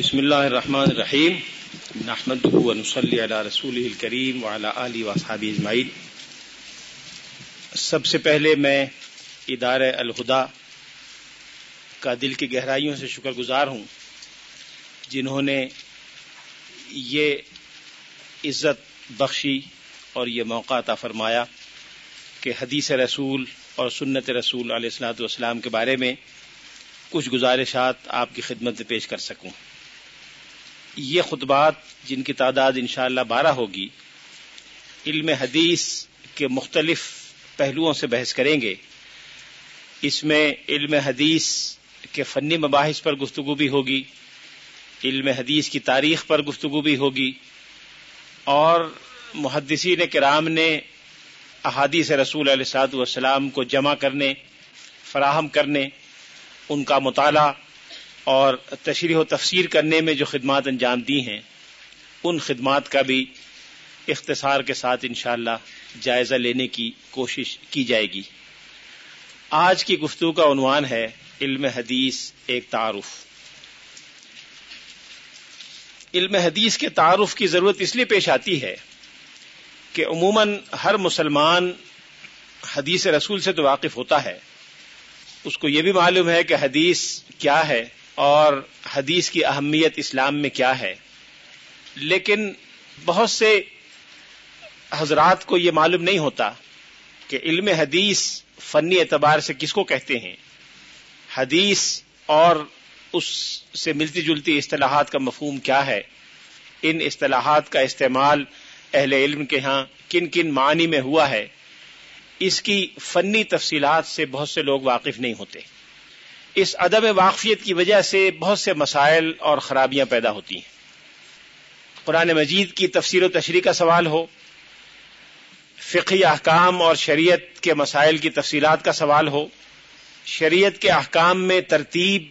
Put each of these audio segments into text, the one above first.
بسم اللہ الرحمن الرحیم۔ نحمد ونصلی علی رسول الکریم وعلی آلہ واصحابہ اجمعین۔ سب سے پہلے میں ادارہ الہدا کا دل کی گہرائیوں سے شکر گزار ہوں، جنہوں نے یہ عزت بخشی اور یہ موقع عطا فرمایا کہ حدیث رسول اور سنت رسول علیہ السلاۃ والسلام کے بارے میں کچھ گزارشات آپ کی خدمت میں پیش کر سکوں۔ یہ خطبات جن کی تعداد انشاءاللہ بارہ ہوگی، علم حدیث کے مختلف پہلوؤں سے بحث کریں گے۔ اس میں علم حدیث کے فنی مباحث پر گفتگو بھی ہوگی، علم حدیث کی تاریخ پر گفتگو بھی ہوگی، اور محدثین کرام نے احادیث رسول علیہ السلاط والسلام کو جمع کرنے، فراہم کرنے، ان کا مطالعہ اور تشریح و تفسیر کرنے میں جو خدمات انجام دی ہیں، ان خدمات کا بھی اختصار کے ساتھ انشاءاللہ جائزہ لینے کی کوشش کی جائے گی۔ آج کی گفتگو کا عنوان ہے علم حدیث ایک تعارف۔ علم حدیث کے تعارف کی ضرورت اس لیے پیش آتی ہے کہ عموماً ہر مسلمان حدیث رسول سے تو واقف ہوتا ہے۔ اس کو یہ بھی معلوم ہے کہ حدیث کیا ہے اور حدیث کی اہمیت اسلام میں کیا ہے۔ لیکن بہت سے حضرات کو یہ معلوم نہیں ہوتا کہ علم حدیث فنی اعتبار سے کس کو کہتے ہیں۔ حدیث اور اس سے ملتی جلتی اصطلاحات کا مفہوم کیا ہے۔ ان اصطلاحات کا استعمال اہل علم کے ہاں کن کن معنی میں ہوا ہے۔ اس کی فنی تفصیلات سے بہت سے لوگ واقف نہیں ہوتے۔ اس عدم واقفیت کی وجہ سے بہت سے مسائل اور خرابیاں پیدا ہوتی ہیں۔ قرآن مجید کی تفسیر و تشریح کا سوال ہو فقی احکام اور شریعت کے مسائل کی تفصیلات کا سوال ہو، شریعت کے احکام میں ترتیب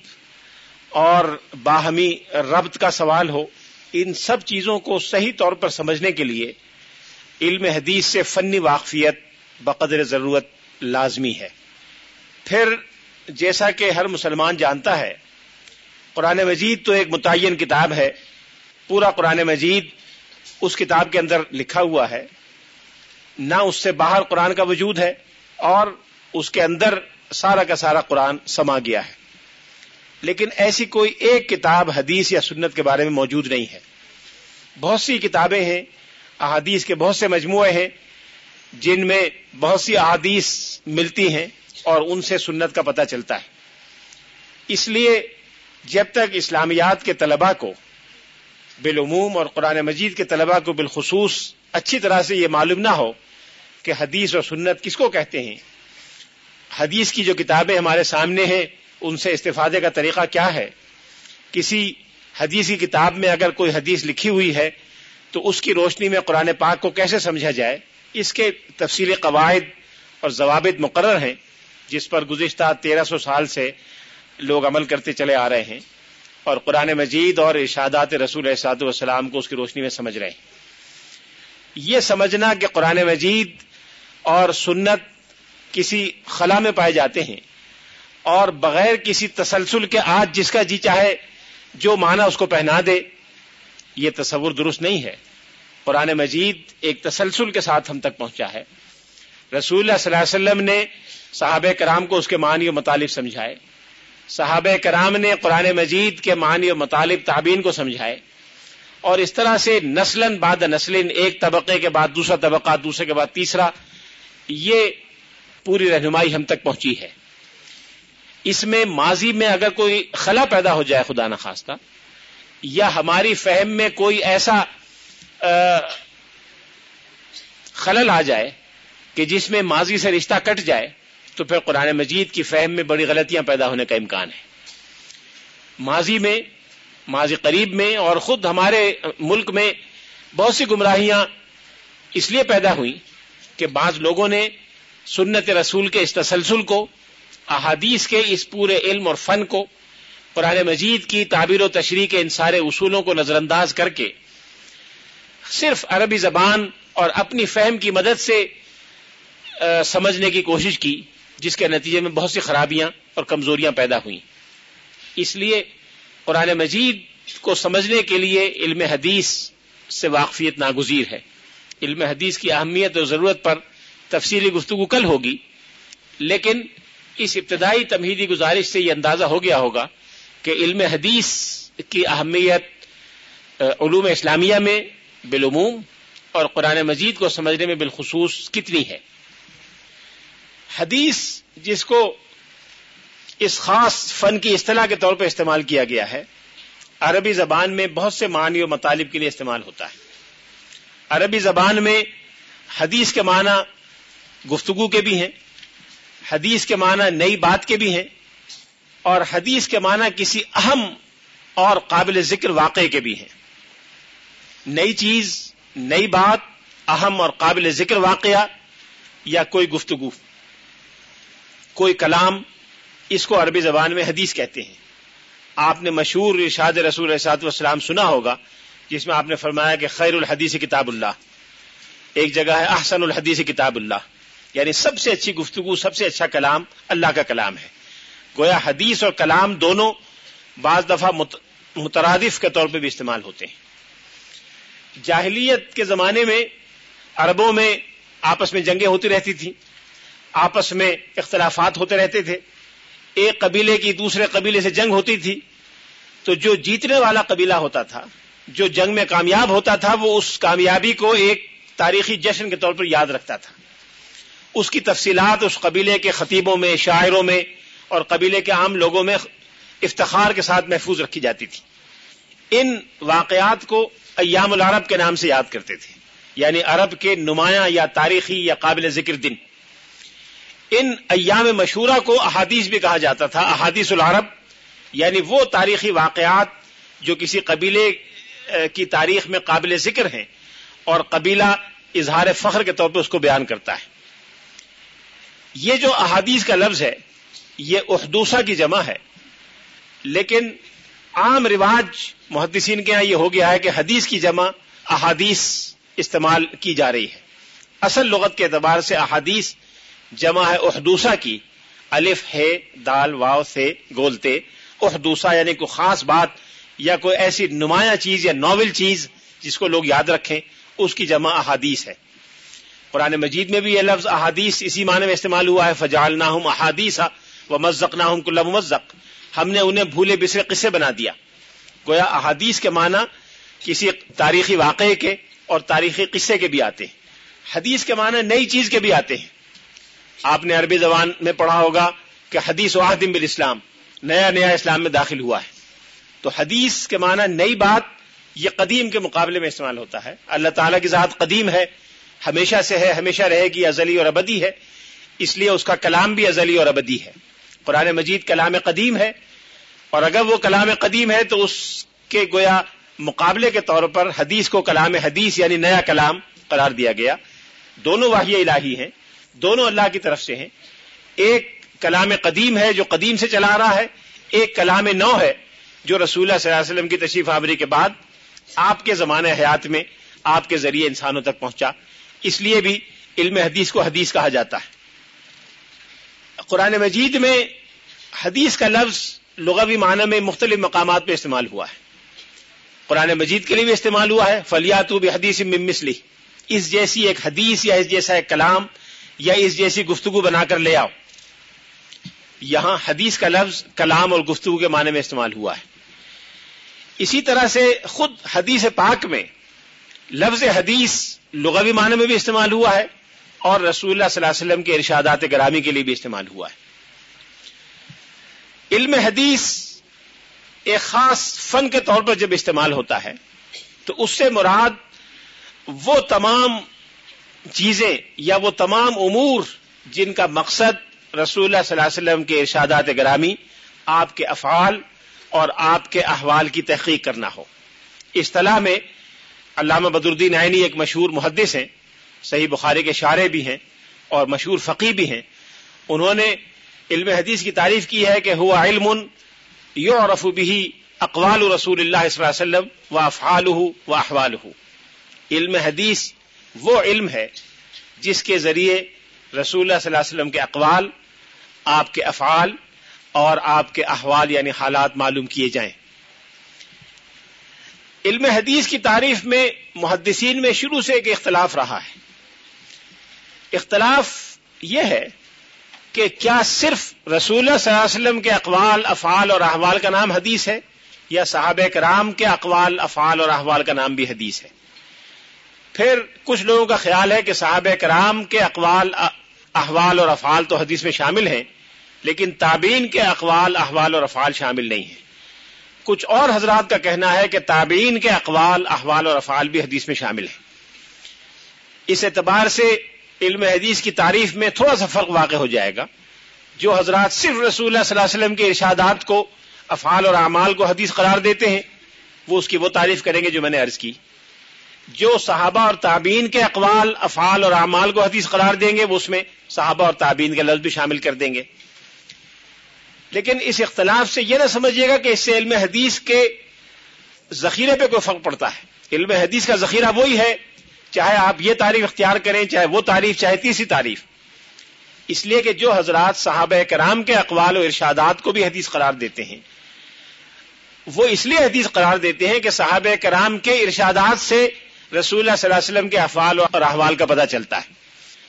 اور باہمی ربط کا سوال ہو، ان سب چیزوں کو صحیح طور پر سمجھنے کے لیے علم حدیث سے فنی واقفیت بقدر ضرورت لازمی ہے۔ پھر جیسا کہ ہر مسلمان جانتا ہے، قرآن مجید تو ایک متعین کتاب ہے۔ پورا قرآن مجید اس کتاب کے اندر لکھا ہوا ہے۔ نہ اس سے باہر قرآن کا وجود ہے اور اس کے اندر سارا کا سارا قرآن سما گیا ہے۔ لیکن ایسی کوئی ایک کتاب، حدیث یا سنت کے بارے میں موجود نہیں ہے۔ بہت سی کتابیں ہیں، احادیث کے بہت سے مجموعے ہیں، جن میں بہت سی احادیث ملتی ہیں۔ اور ان سے سنت کا پتہ چلتا ہے۔ اس لیے جب تک اسلامیات کے طلباء کو بالعموم اور قرآن مجید کے طلباء کو بالخصوص اچھی طرح سے یہ معلوم نہ ہو کہ حدیث اور سنت کس کو کہتے ہیں، حدیث کی جو کتابیں ہمارے سامنے ہیں، ان سے استفادے کا طریقہ کیا ہے؟ کسی حدیث کی کتاب میں اگر کوئی حدیث لکھی ہوئی ہے، تو اس کی روشنی میں قرآن پاک کو کیسے سمجھا جائے؟ اس کے تفصیلی قواعد اور ضوابط مقرر ہیں۔ جس پر گزشتہ تیرہ سو سال سے لوگ عمل کرتے چلے آ رہے ہیں اور قرآن مجید اور ارشادات رسول احساد والسلام کو اس کی روشنی میں سمجھ رہے ہیں۔ یہ سمجھنا کہ قرآن مجید اور سنت کسی خلا میں پائے جاتے ہیں اور بغیر کسی تسلسل کے آج جس کا جی چاہے جو معنی اس کو پہنا دے، یہ تصور درست نہیں ہے۔ قرآن مجید ایک تسلسل کے ساتھ ہم تک پہنچا ہے۔ رسول اللہ صلی اللہ علیہ وسلم نے صحابہ کرام کو اس کے معنی و مطالب سمجھائے۔ صحابہ کرام نے قرآن مجید کے معنی و مطالب تعبین کو سمجھائے۔ اور اس طرح سے نسل بعد نسل ایک طبقے کے بعد دوسرا طبقہ، دوسرے کے بعد تیسرا، یہ پوری رہنمائی ہم تک پہنچی ہے۔ اس میں ماضی میں اگر کوئی خلا پیدا ہو جائے خدا نخواستہ، یا ہماری فہم میں کوئی ایسا خلل آ جائے کہ جس میں ماضی سے رشتہ کٹ جائے تو پھر قرآن مجید کی فہم میں بڑی غلطیاں پیدا ہونے کا امکان ہے۔ ماضی میں، ماضی قریب میں اور خود ہمارے ملک میں بہت سی گمراہیاں اس لیے پیدا ہوئی کہ بعض لوگوں نے سنت رسول کے اس تسلسل کو، احادیث کے اس پورے علم اور فن کو، قرآن مجید کی تعبیر و تشریح کے ان سارے اصولوں کو نظر انداز کر کے صرف عربی زبان اور اپنی فہم کی مدد سے سمجھنے کی کوشش کی۔ جس کے نتیجے میں بہت سی خرابیاں اور کمزوریاں پیدا ہوئیں۔ اس لیے قرآن مجید کو سمجھنے کے لیے علم حدیث سے واقفیت ناگزیر ہے۔ علم حدیث کی اہمیت اور ضرورت پر تفصیلی گفتگو کل ہوگی، لیکن اس ابتدائی تمہیدی گزارش سے یہ اندازہ ہو گیا ہوگا کہ علم حدیث کی اہمیت علوم اسلامیہ میں بالعموم اور قرآن مجید کو سمجھنے میں بالخصوص کتنی ہے۔ حدیث جس کو اس خاص فن کی اصطلاح کے طور پر استعمال کیا گیا ہے، عربی زبان میں بہت سے معنی و مطالب کے لیے استعمال ہوتا ہے۔ عربی زبان میں حدیث کے معنی گفتگو کے بھی ہیں، حدیث کے معنی نئی بات کے بھی ہیں، اور حدیث کے معنی کسی اہم اور قابل ذکر واقعے کے بھی ہیں۔ نئی چیز، نئی بات، اہم اور قابل ذکر واقعہ یا کوئی گفتگو۔ کوئی کلام اس کو عربی زبان میں حدیث کہتے ہیں۔ آپ نے مشہور ارشاد رسول اسات والسلام سنا ہوگا، جس میں آپ نے فرمایا کہ خیر الحدیث کتاب اللہ۔ ایک جگہ ہے احسن الحدیث کتاب اللہ۔ یعنی سب سے اچھی گفتگو، سب سے اچھا کلام اللہ کا کلام ہے۔ گویا حدیث اور کلام دونوں بعض دفعہ مترادف کے طور پہ بھی استعمال ہوتے ہیں۔ جاہلیت کے زمانے میں عربوں میں آپس میں جنگیں ہوتی رہتی تھیں۔ آپس میں اختلافات ہوتے رہتے تھے۔ ایک قبیلے کی دوسرے قبیلے سے جنگ ہوتی تھی۔ تو جو جیتنے والا قبیلہ ہوتا تھا، جو جنگ میں کامیاب ہوتا تھا، وہ اس کامیابی کو ایک تاریخی جشن کے طور پر یاد رکھتا تھا۔ اس کی تفصیلات اس قبیلے کے خطیبوں میں، شاعروں میں اور قبیلے کے عام لوگوں میں افتخار کے ساتھ محفوظ رکھی جاتی تھی۔ ان واقعات کو ایام العرب کے نام سے یاد کرتے تھے۔ یعنی عرب کے نمایاں یا تاریخی یا قابل ذکر دن۔ ان ایام مشہورہ کو احادیث بھی کہا جاتا تھا، احادیث العرب یعنی وہ تاریخی واقعات جو کسی قبیلے کی تاریخ میں قابل ذکر ہیں اور قبیلہ اظہار فخر کے طور پہ اس کو بیان کرتا ہے۔ یہ جو احادیث کا لفظ ہے، یہ احدوسا کی جمع ہے۔ لیکن عام رواج محدثین کے یہاں یہ ہو گیا ہے کہ حدیث کی جمع احادیث استعمال کی جا رہی ہے۔ اصل لغت کے اعتبار سے احادیث جمع ہے احدوسا کی۔ الف، ہے، دال واؤ سے گولتے۔ احدوسا یعنی کوئی خاص بات یا کوئی ایسی نمایاں چیز یا ناول چیز جس کو لوگ یاد رکھیں، اس کی جمع احادیث ہے۔ قرآن مجید میں بھی یہ لفظ احادیث اسی معنی میں استعمال ہوا ہے فجال نہ ہوں احادیث و مزق نہ ہوں مزق ہم نے انہیں بھولے بسرے قصے بنا دیا۔ گویا احادیث کے معنی کسی تاریخی واقعے کے اور تاریخی قصے کے بھی آتے ہیں۔ حدیث کے معنی نئی چیز کے بھی آتے ہیں۔ آپ نے عربی زبان میں پڑھا ہوگا کہ حدیث واحدم بالاسلام نیا نیا اسلام میں داخل ہوا ہے۔ تو حدیث کے معنی نئی بات یہ قدیم کے مقابلے میں استعمال ہوتا ہے۔ اللہ تعالیٰ کی ذات قدیم ہے، ہمیشہ سے ہے، ہمیشہ رہے گی، ازلی اور ابدی ہے۔ اس لیے اس کا کلام بھی ازلی اور ابدی ہے۔ قرآن مجید کلام قدیم ہے۔ اور اگر وہ کلام قدیم ہے تو اس کے گویا مقابلے کے طور پر حدیث کو کلام حدیث یعنی نیا کلام قرار دیا گیا۔ دونوں واحیہ الہی ہیں۔ دونوں اللہ کی طرف سے ہیں۔ ایک کلام قدیم ہے جو قدیم سے چلا رہا ہے، ایک کلام نو ہے جو رسول اللہ صلی اللہ علیہ وسلم کی تشریف آوری کے بعد آپ کے زمانے حیات میں آپ کے ذریعے انسانوں تک پہنچا۔ اس لیے بھی علم حدیث کو حدیث کہا جاتا ہے۔ قرآن مجید میں حدیث کا لفظ لغوی معنی میں مختلف مقامات پہ استعمال ہوا ہے۔ قرآن مجید کے لیے بھی استعمال ہوا ہے۔ فلیات بھی حدیث ممسلی اس جیسی ایک حدیث یا اس جیسا ایک کلام یا اس جیسی گفتگو بنا کر لے آؤ۔ یہاں حدیث کا لفظ کلام اور گفتگو کے معنی میں استعمال ہوا ہے۔ اسی طرح سے خود حدیث پاک میں لفظ حدیث لغوی معنی میں بھی استعمال ہوا ہے اور رسول اللہ صلی اللہ علیہ وسلم کے ارشادات گرامی کے لیے بھی استعمال ہوا ہے۔ علم حدیث ایک خاص فن کے طور پر جب استعمال ہوتا ہے تو اس سے مراد وہ تمام چیزیں یا وہ تمام امور جن کا مقصد رسول اللہ صلی اللہ علیہ وسلم کے ارشادات گرامی آپ کے افعال اور آپ کے احوال کی تحقیق کرنا ہو۔ اصطلاح میں علامہ بدردین عینی ایک مشہور محدث ہیں، صحیح بخاری کے شارے بھی ہیں اور مشہور فقی بھی ہیں۔ انہوں نے علم حدیث کی تعریف کی ہے کہ ہوا علم یو اور بھی اقوال رسول اللہ صلی اللہ علیہ وسلم و افعال و احوال علم حدیث وہ علم ہے جس کے ذریعے رسول اللہ صلی اللہ علیہ وسلم کے اقوال، آپ کے افعال اور آپ کے احوال یعنی حالات معلوم کیے جائیں۔ علم حدیث کی تعریف میں محدثین میں شروع سے ایک اختلاف رہا ہے۔ اختلاف یہ ہے کہ کیا صرف رسول اللہ صلی اللہ علیہ وسلم کے اقوال، افعال اور احوال کا نام حدیث ہے یا صحابہ کرام کے اقوال، افعال اور احوال کا نام بھی حدیث ہے۔ پھر کچھ لوگوں کا خیال ہے کہ صحابہ کرام کے اقوال، احوال اور افعال تو حدیث میں شامل ہیں، لیکن تابعین کے اقوال، احوال اور افعال شامل نہیں ہیں۔ کچھ اور حضرات کا کہنا ہے کہ تابعین کے اقوال، احوال اور افعال بھی حدیث میں شامل ہیں۔ اس اعتبار سے علم حدیث کی تعریف میں تھوڑا سا فرق واقع ہو جائے گا۔ جو حضرات صرف رسول اللہ صلی اللہ علیہ وسلم کے ارشادات کو، افعال اور اعمال کو حدیث قرار دیتے ہیں، وہ اس کی وہ تعریف کریں گے جو میں نے عرض کی۔ جو صحابہ اور تابین کے اقوال، افعال اور اعمال کو حدیث قرار دیں گے، وہ اس میں صحابہ اور تابین کے لفظ بھی شامل کر دیں گے۔ لیکن اس اختلاف سے یہ نہ سمجھیے گا کہ اس سے علم حدیث کے ذخیرے پہ کوئی فرق پڑتا ہے۔ علم حدیث کا ذخیرہ وہی ہے، چاہے آپ یہ تعریف اختیار کریں، چاہے وہ تعریف، چاہے تیسری تعریف۔ اس لیے کہ جو حضرات صحابہ کرام کے اقوال و ارشادات کو بھی حدیث قرار دیتے ہیں۔ وہ اس لیے حدیث قرار دیتے ہیں کہ صحابہ کرام کے ارشادات سے رسول اللہ صلی اللہ علیہ وسلم کے افعال اور احوال کا پتہ چلتا ہے۔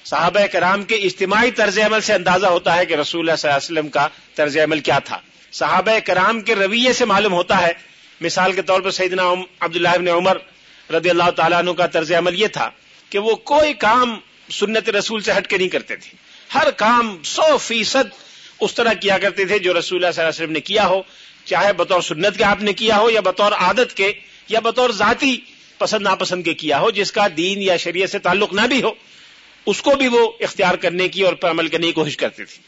صحابہ کرام کے اجتماعی طرز عمل سے اندازہ ہوتا ہے کہ رسول اللہ صلی اللہ علیہ وسلم کا طرز عمل کیا تھا۔ صحابہ کرام کے رویے سے معلوم ہوتا ہے، مثال کے طور پر سیدنا عبداللہ ابن عمر رضی اللہ تعالیٰ عنہ کا طرز عمل یہ تھا کہ وہ کوئی کام سنت رسول سے ہٹ کے نہیں کرتے تھے۔ ہر کام سو فیصد اس طرح کیا کرتے تھے جو رسول اللہ صلی اللہ علیہ وسلم نے کیا ہو، چاہے بطور سنت کے آپ نے کیا ہو یا بطور عادت کے یا بطور ذاتی پسند ناپسند کے کیا ہو، جس کا دین یا شریعت سے تعلق نہ بھی ہو، اس کو بھی وہ اختیار کرنے کی اور پر عمل کرنے کی کوشش کرتے تھے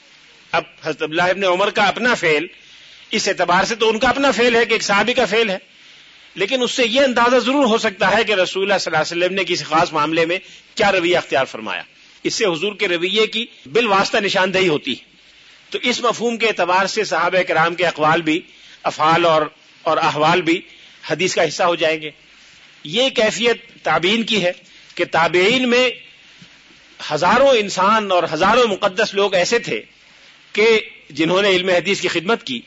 اب حضرت اللہ ابن عمر کا اپنا فیل اس اعتبار سے تو ان کا اپنا فیل ہے کہ ایک صحابی کا فیل ہے۔ لیکن اس سے یہ اندازہ ضرور ہو سکتا ہے کہ رسول اللہ صلی اللہ علیہ وسلم نے کسی خاص معاملے میں کیا رویہ اختیار فرمایا۔ اس سے حضور کے رویے کی بال واسطہ نشاندہی ہوتی ہے۔ تو اس مفہوم کے اعتبار سے صحابہ کرام کے اقوال بھی، افعال اور اور احوال بھی حدیث کا حصہ ہو جائیں گے۔ یہ کیفیت تابعین کی ہے کہ تابعین میں ہزاروں انسان اور ہزاروں مقدس لوگ ایسے تھے کہ جنہوں نے علم حدیث کی خدمت کی،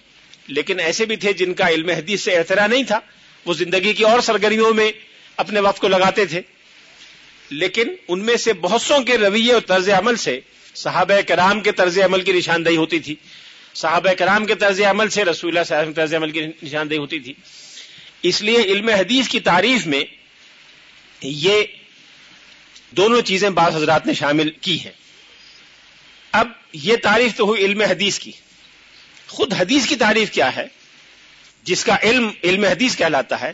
لیکن ایسے بھی تھے جن کا علم حدیث سے اعتراض نہیں تھا، وہ زندگی کی اور سرگرمیوں میں اپنے وقت کو لگاتے تھے۔ لیکن ان میں سے بہت سو کے رویے اور طرز عمل سے صحابہ کرام کے طرز عمل کی نشاندہی ہوتی تھی۔ صحابہ کرام کے طرز عمل سے رسول اللہ صلی اللہ علیہ وسلم طرز عمل کی نشاندہی ہوتی تھی۔ اس لیے علم حدیث کی تعریف میں یہ دونوں چیزیں بعض حضرات نے شامل کی ہیں۔ اب یہ تعریف تو ہوئی علم حدیث کی۔ خود حدیث کی تعریف کیا ہے؟ جس کا علم علم حدیث کہلاتا ہے۔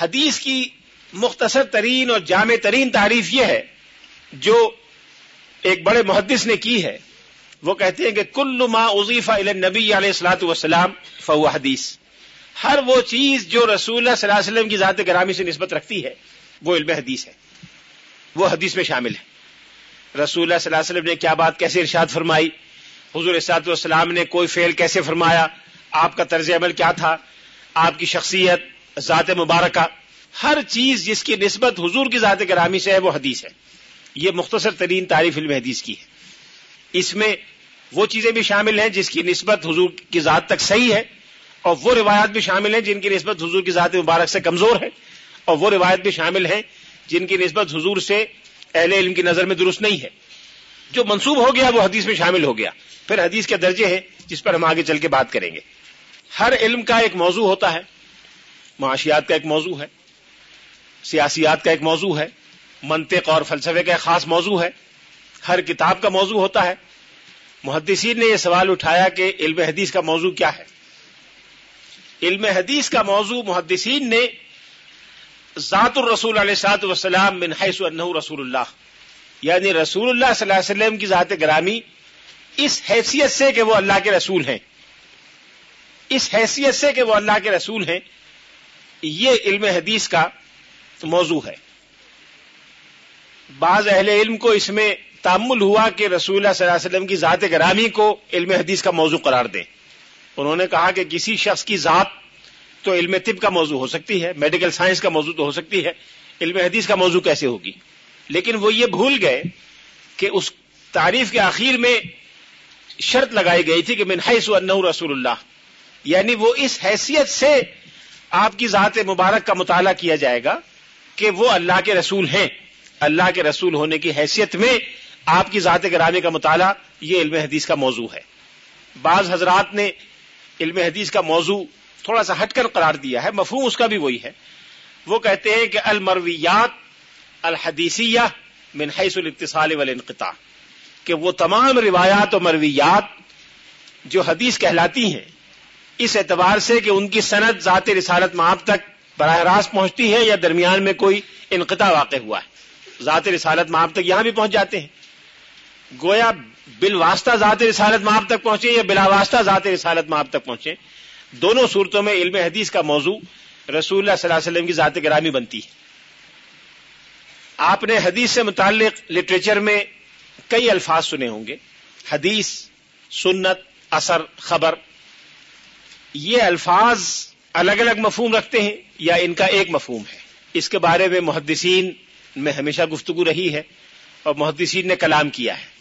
حدیث کی مختصر ترین اور جامع ترین تعریف یہ ہے، جو ایک بڑے محدث نے کی ہے۔ وہ کہتے ہیں کہ کل ما اضیفہ نبی علیہ السلاۃ والسلام فو حدیث۔ ہر وہ چیز جو رسول اللہ صلی اللہ علیہ وسلم کی ذات گرامی سے نسبت رکھتی ہے، وہ علم حدیث ہے۔ وہ حدیث میں شامل ہے۔ رسول اللہ صلی اللہ علیہ وسلم نے کیا بات کیسے ارشاد فرمائی؟ حضور اسات والسلام نے کوئی فعل کیسے فرمایا؟ آپ کا طرز عمل کیا تھا؟ آپ کی شخصیت، ذات مبارکہ، ہر چیز جس کی نسبت حضور کی ذات گرامی سے ہے، وہ حدیث ہے۔ یہ مختصر ترین تعریف علم حدیث کی ہے۔ اس میں وہ چیزیں بھی شامل ہیں جس کی نسبت حضور کی ذات تک صحیح ہے۔ اور وہ روایات بھی شامل ہیں جن کی نسبت حضور کی ذات مبارک سے کمزور ہے اور وہ روایت بھی شامل ہیں جن کی نسبت حضور سے اہل علم کی نظر میں درست نہیں ہے۔ جو منسوب ہو گیا وہ حدیث میں شامل ہو گیا۔ پھر حدیث کے درجے ہیں جس پر ہم آگے چل کے بات کریں گے۔ ہر علم کا ایک موضوع ہوتا ہے۔ معاشیات کا ایک موضوع ہے۔ سیاسیات کا ایک موضوع ہے۔ منطق اور فلسفے کا ایک خاص موضوع ہے۔ ہر کتاب کا موضوع ہوتا ہے۔ محدثین نے یہ سوال اٹھایا کہ علم حدیث کا موضوع کیا ہے۔ علم حدیث کا موضوع محدثین نے ذات الرسول علیہ سات وسلام من حیث انہ رسول اللہ یعنی رسول اللہ صلی اللہ علیہ وسلم کی ذات گرامی اس حیثیت سے کہ وہ اللہ کے رسول ہیں۔ اس حیثیت سے کہ وہ اللہ کے رسول ہیں، یہ علم حدیث کا موضوع ہے۔ بعض اہل علم کو اس میں تعمل ہوا کہ رسول اللہ صلی اللہ علیہ وسلم کی ذات گرامی کو علم حدیث کا موضوع قرار دیں۔ انہوں نے کہا کہ کسی شخص کی ذات تو علم طب کا موضوع ہو سکتی ہے میڈیکل سائنس کا موضوع تو ہو سکتی ہے، علم حدیث کا موضوع کیسے ہوگی؟ لیکن وہ یہ بھول گئے کہ اس تعریف کے آخر میں شرط لگائی گئی تھی کہ من حیث و رسول اللہ یعنی وہ اس حیثیت سے آپ کی ذات مبارک کا مطالعہ کیا جائے گا کہ وہ اللہ کے رسول ہیں۔ اللہ کے رسول ہونے کی حیثیت میں آپ کی ذات گرامی کا مطالعہ، یہ علم حدیث کا موضوع ہے۔ بعض حضرات نے علم حدیث کا موضوع تھوڑا سا ہٹ کر قرار دیا ہے، مفہوم اس کا بھی وہی ہے۔ وہ کہتے ہیں کہ المرویات الحدیثیہ من حیث الاتصال والانقطاع۔ کہ وہ تمام روایات و مرویات جو حدیث کہلاتی ہیں، اس اعتبار سے کہ ان کی صنعت ذات رسالت معاب تک براہ راست پہنچتی ہے یا درمیان میں کوئی انقطاع واقع ہوا ہے۔ ذات رسالت معاب تک یہاں بھی پہنچ جاتے ہیں۔ گویا بال واسطہ ذات رسالت معاب تک پہنچے یا بلا واسطہ ذات رسالت معاب تک پہنچے، دونوں صورتوں میں علم حدیث کا موضوع رسول اللہ صلی اللہ علیہ وسلم کی ذات گرامی بنتی ہے۔ آپ نے حدیث سے متعلق لٹریچر میں کئی الفاظ سنے ہوں گے۔ حدیث، سنت، اثر، خبر، یہ الفاظ الگ الگ مفہوم رکھتے ہیں یا ان کا ایک مفہوم ہے۔ اس کے بارے میں محدثین میں ہمیشہ گفتگو رہی ہے اور محدثین نے کلام کیا ہے۔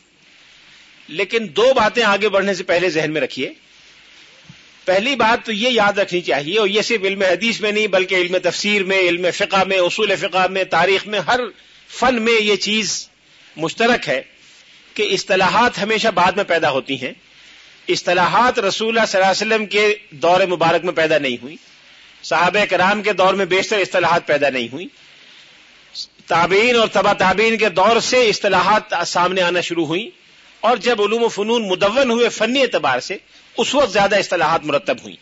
لیکن دو باتیں آگے بڑھنے سے پہلے ذہن میں رکھیے۔ پہلی بات تو یہ یاد رکھنی چاہیے، اور یہ صرف علم حدیث میں نہیں، بلکہ علم تفسیر میں، علم فقہ میں، اصول فقہ میں، تاریخ میں، ہر فن میں یہ چیز مشترک ہے کہ اصطلاحات ہمیشہ بعد میں پیدا ہوتی ہیں۔ اصطلاحات رسول اللہ صلی اللہ علیہ وسلم کے دور مبارک میں پیدا نہیں ہوئی۔ صحابہ کرام کے دور میں بیشتر اصطلاحات پیدا نہیں ہوئی۔ تابعین اور تبا تابعین کے دور سے اصطلاحات سامنے آنا شروع ہوئی۔ اور جب علوم و فنون مدون ہوئے فنی اعتبار سے، اس وقت زیادہ اصطلاحات مرتب ہوئی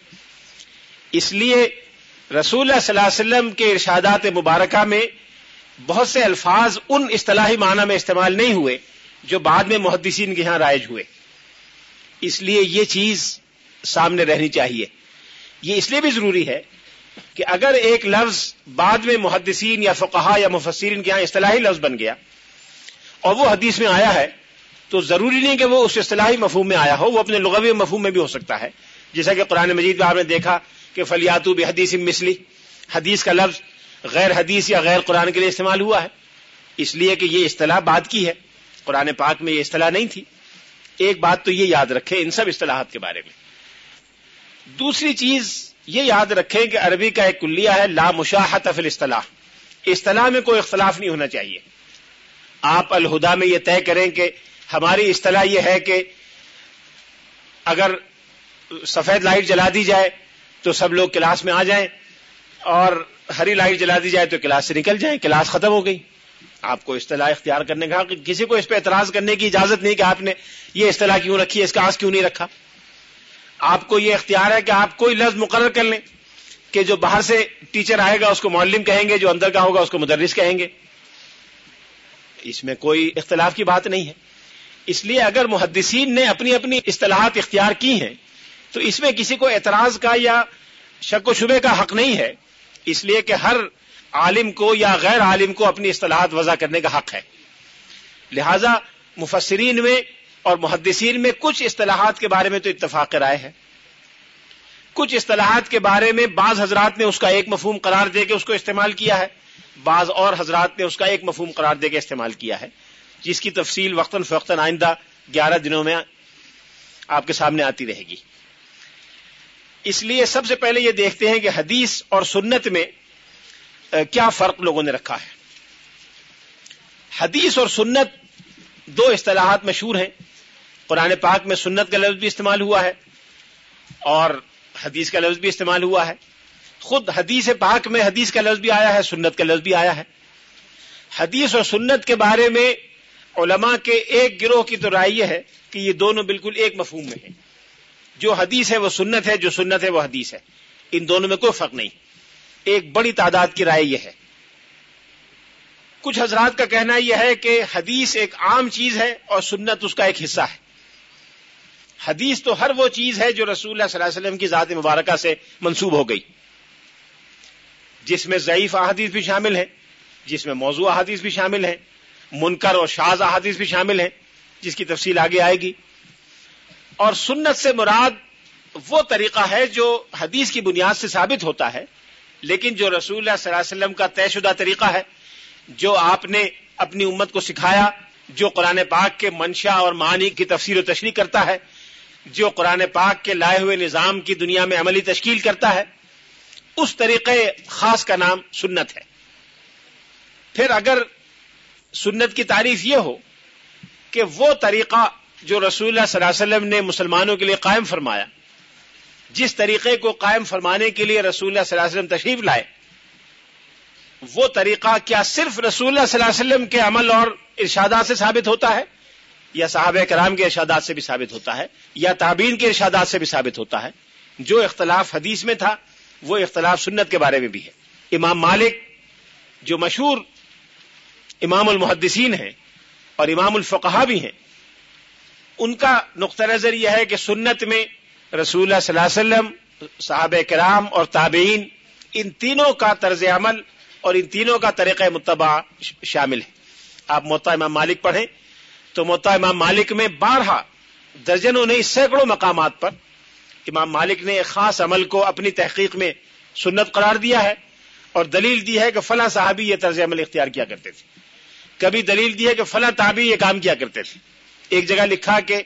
اس لیے رسول اللہ صلی اللہ علیہ وسلم کے ارشادات مبارکہ میں بہت سے الفاظ ان اصطلاحی معنی میں استعمال نہیں ہوئے جو بعد میں محدثین کے یہاں رائج ہوئے۔ اس لیے یہ چیز سامنے رہنی چاہیے۔ یہ اس لیے بھی ضروری ہے کہ اگر ایک لفظ بعد میں محدثین یا فقہا یا مفسرین کے یہاں اصطلاحی لفظ بن گیا اور وہ حدیث میں آیا ہے تو ضروری نہیں کہ وہ اس اصطلاحی مفہوم میں آیا ہو، وہ اپنے لغوی مفہوم میں بھی ہو سکتا ہے۔ جیسا کہ قرآن مجید میں آپ نے دیکھا کہ فلیاتو بھی حدیث مسلی حدیث کا لفظ غیر حدیث یا غیر قرآن کے لیے استعمال ہوا ہے۔ اس لیے کہ یہ اصطلاح بات کی ہے۔ قرآن پاک میں یہ اصطلاح نہیں تھی۔ ایک بات تو یہ یاد رکھیں ان سب اصطلاحات کے بارے میں۔ دوسری چیز یہ یاد رکھیں کہ عربی کا ایک کلیہ ہے، لا مشاحت فی الاصطلاح۔ اصطلاح میں کوئی اختلاف نہیں ہونا چاہیے۔ آپ الہدا میں یہ طے کریں کہ ہماری اصطلاح یہ ہے کہ اگر سفید لائٹ جلا دی جائے تو سب لوگ کلاس میں آ جائیں اور ہری لائٹ جلا دی جائے تو کلاس سے نکل جائیں، کلاس ختم ہو گئی۔ آپ کو اصطلاح اختیار کرنے کا کسی کو اس پہ اعتراض کرنے کی اجازت نہیں کہ آپ نے یہ اصطلاح کیوں رکھی ہے اس کا آس کیوں نہیں رکھا۔ آپ کو یہ اختیار ہے کہ آپ کوئی لفظ مقرر کر لیں کہ جو باہر سے ٹیچر آئے گا، اس کو معلم کہیں گے، جو اندر کا ہوگا، اس کو مدرس کہیں گے۔ اس میں کوئی اختلاف کی بات نہیں ہے۔ اس لیے اگر محدثین نے اپنی اپنی اصطلاحات اختیار کی ہیں، تو اس میں کسی کو اعتراض کا یا شک و شبے کا حق نہیں ہے۔ اس لیے کہ ہر عالم کو یا غیر عالم کو اپنی اصطلاحات وضع کرنے کا حق ہے۔ لہذا مفسرین میں اور محدثین میں کچھ اصطلاحات کے بارے میں تو اتفاق رائے ہے۔ کچھ اصطلاحات کے بارے میں بعض حضرات نے اس کا ایک مفہوم قرار دے کے اس کو استعمال کیا ہے، بعض اور حضرات نے اس کا ایک مفہوم قرار دے کے استعمال کیا ہے۔ جس کی تفصیل وقتاً فوقتاً آئندہ گیارہ دنوں میں آپ کے سامنے آتی رہے گی۔ اس لیے سب سے پہلے یہ دیکھتے ہیں کہ حدیث اور سنت میں کیا فرق لوگوں نے رکھا ہے۔ حدیث اور سنت دو اصطلاحات مشہور ہیں۔ قرآن پاک میں سنت کا لفظ بھی استعمال ہوا ہے اور حدیث کا لفظ بھی استعمال ہوا ہے۔ خود حدیث پاک میں حدیث کا لفظ بھی آیا ہے، سنت کا لفظ بھی آیا ہے۔ حدیث اور سنت کے بارے میں علماء کے ایک گروہ کی تو رائے یہ ہے کہ یہ دونوں بالکل ایک مفہوم میں ہیں۔ جو حدیث ہے وہ سنت ہے، جو سنت ہے وہ حدیث ہے۔ ان دونوں میں کوئی فرق نہیں۔ ایک بڑی تعداد کی رائے یہ ہے۔ کچھ حضرات کا کہنا یہ ہے کہ حدیث ایک عام چیز ہے اور سنت اس کا ایک حصہ ہے۔ حدیث تو ہر وہ چیز ہے جو رسول اللہ صلی اللہ علیہ وسلم کی ذات مبارکہ سے منسوب ہو گئی۔ جس میں ضعیف احادیث بھی شامل ہیں، جس میں موضوع احادیث بھی شامل ہیں۔ منکر اور شاز احادیث بھی شامل ہیں، جس کی تفصیل آگے آئے گی۔ اور سنت سے مراد وہ طریقہ ہے جو حدیث کی بنیاد سے ثابت ہوتا ہے، لیکن جو رسول اللہ صلی اللہ علیہ وسلم کا طے شدہ طریقہ ہے، جو آپ نے اپنی امت کو سکھایا، جو قرآن پاک کے منشا اور معنی کی تفسیر و تشریح کرتا ہے، جو قرآن پاک کے لائے ہوئے نظام کی دنیا میں عملی تشکیل کرتا ہے، اس طریقے خاص کا نام سنت ہے۔ پھر اگر سنت کی تعریف یہ ہو کہ وہ طریقہ جو رسول اللہ صلی اللہ علیہ وسلم نے مسلمانوں کے لیے قائم فرمایا، جس طریقے کو قائم فرمانے کے لیے رسول اللہ صلی اللہ علیہ وسلم تشریف لائے، وہ طریقہ کیا صرف رسول اللہ صلی اللہ علیہ وسلم کے عمل اور ارشادات سے ثابت ہوتا ہے، یا صحابہ کرام کے ارشادات سے بھی ثابت ہوتا ہے، یا تعبین کے ارشادات سے بھی ثابت ہوتا ہے۔ جو اختلاف حدیث میں تھا، وہ اختلاف سنت کے بارے میں بھی ہے۔ امام مالک جو مشہور امام المحدثین ہیں اور امام الفقہ بھی ہیں۔ ان کا نقطہ نظر یہ ہے کہ سنت میں رسول اللہ صلی اللہ علیہ وسلم، صحابہ کرام اور تابعین، ان تینوں کا طرز عمل اور ان تینوں کا طریقہ متبع شامل ہے۔ آپ موتا امام مالک پڑھیں۔ تو موتا امام مالک میں بارہ درجنوں نے سینکڑوں مقامات پر امام مالک نے ایک خاص عمل کو اپنی تحقیق میں سنت قرار دیا ہے اور دلیل دی ہے کہ فلاں صحابی یہ طرز عمل اختیار کیا کرتے تھے۔ کبھی دلیل دی ہے کہ فلاں تابی یہ کام کیا کرتے تھے۔ ایک جگہ لکھا کہ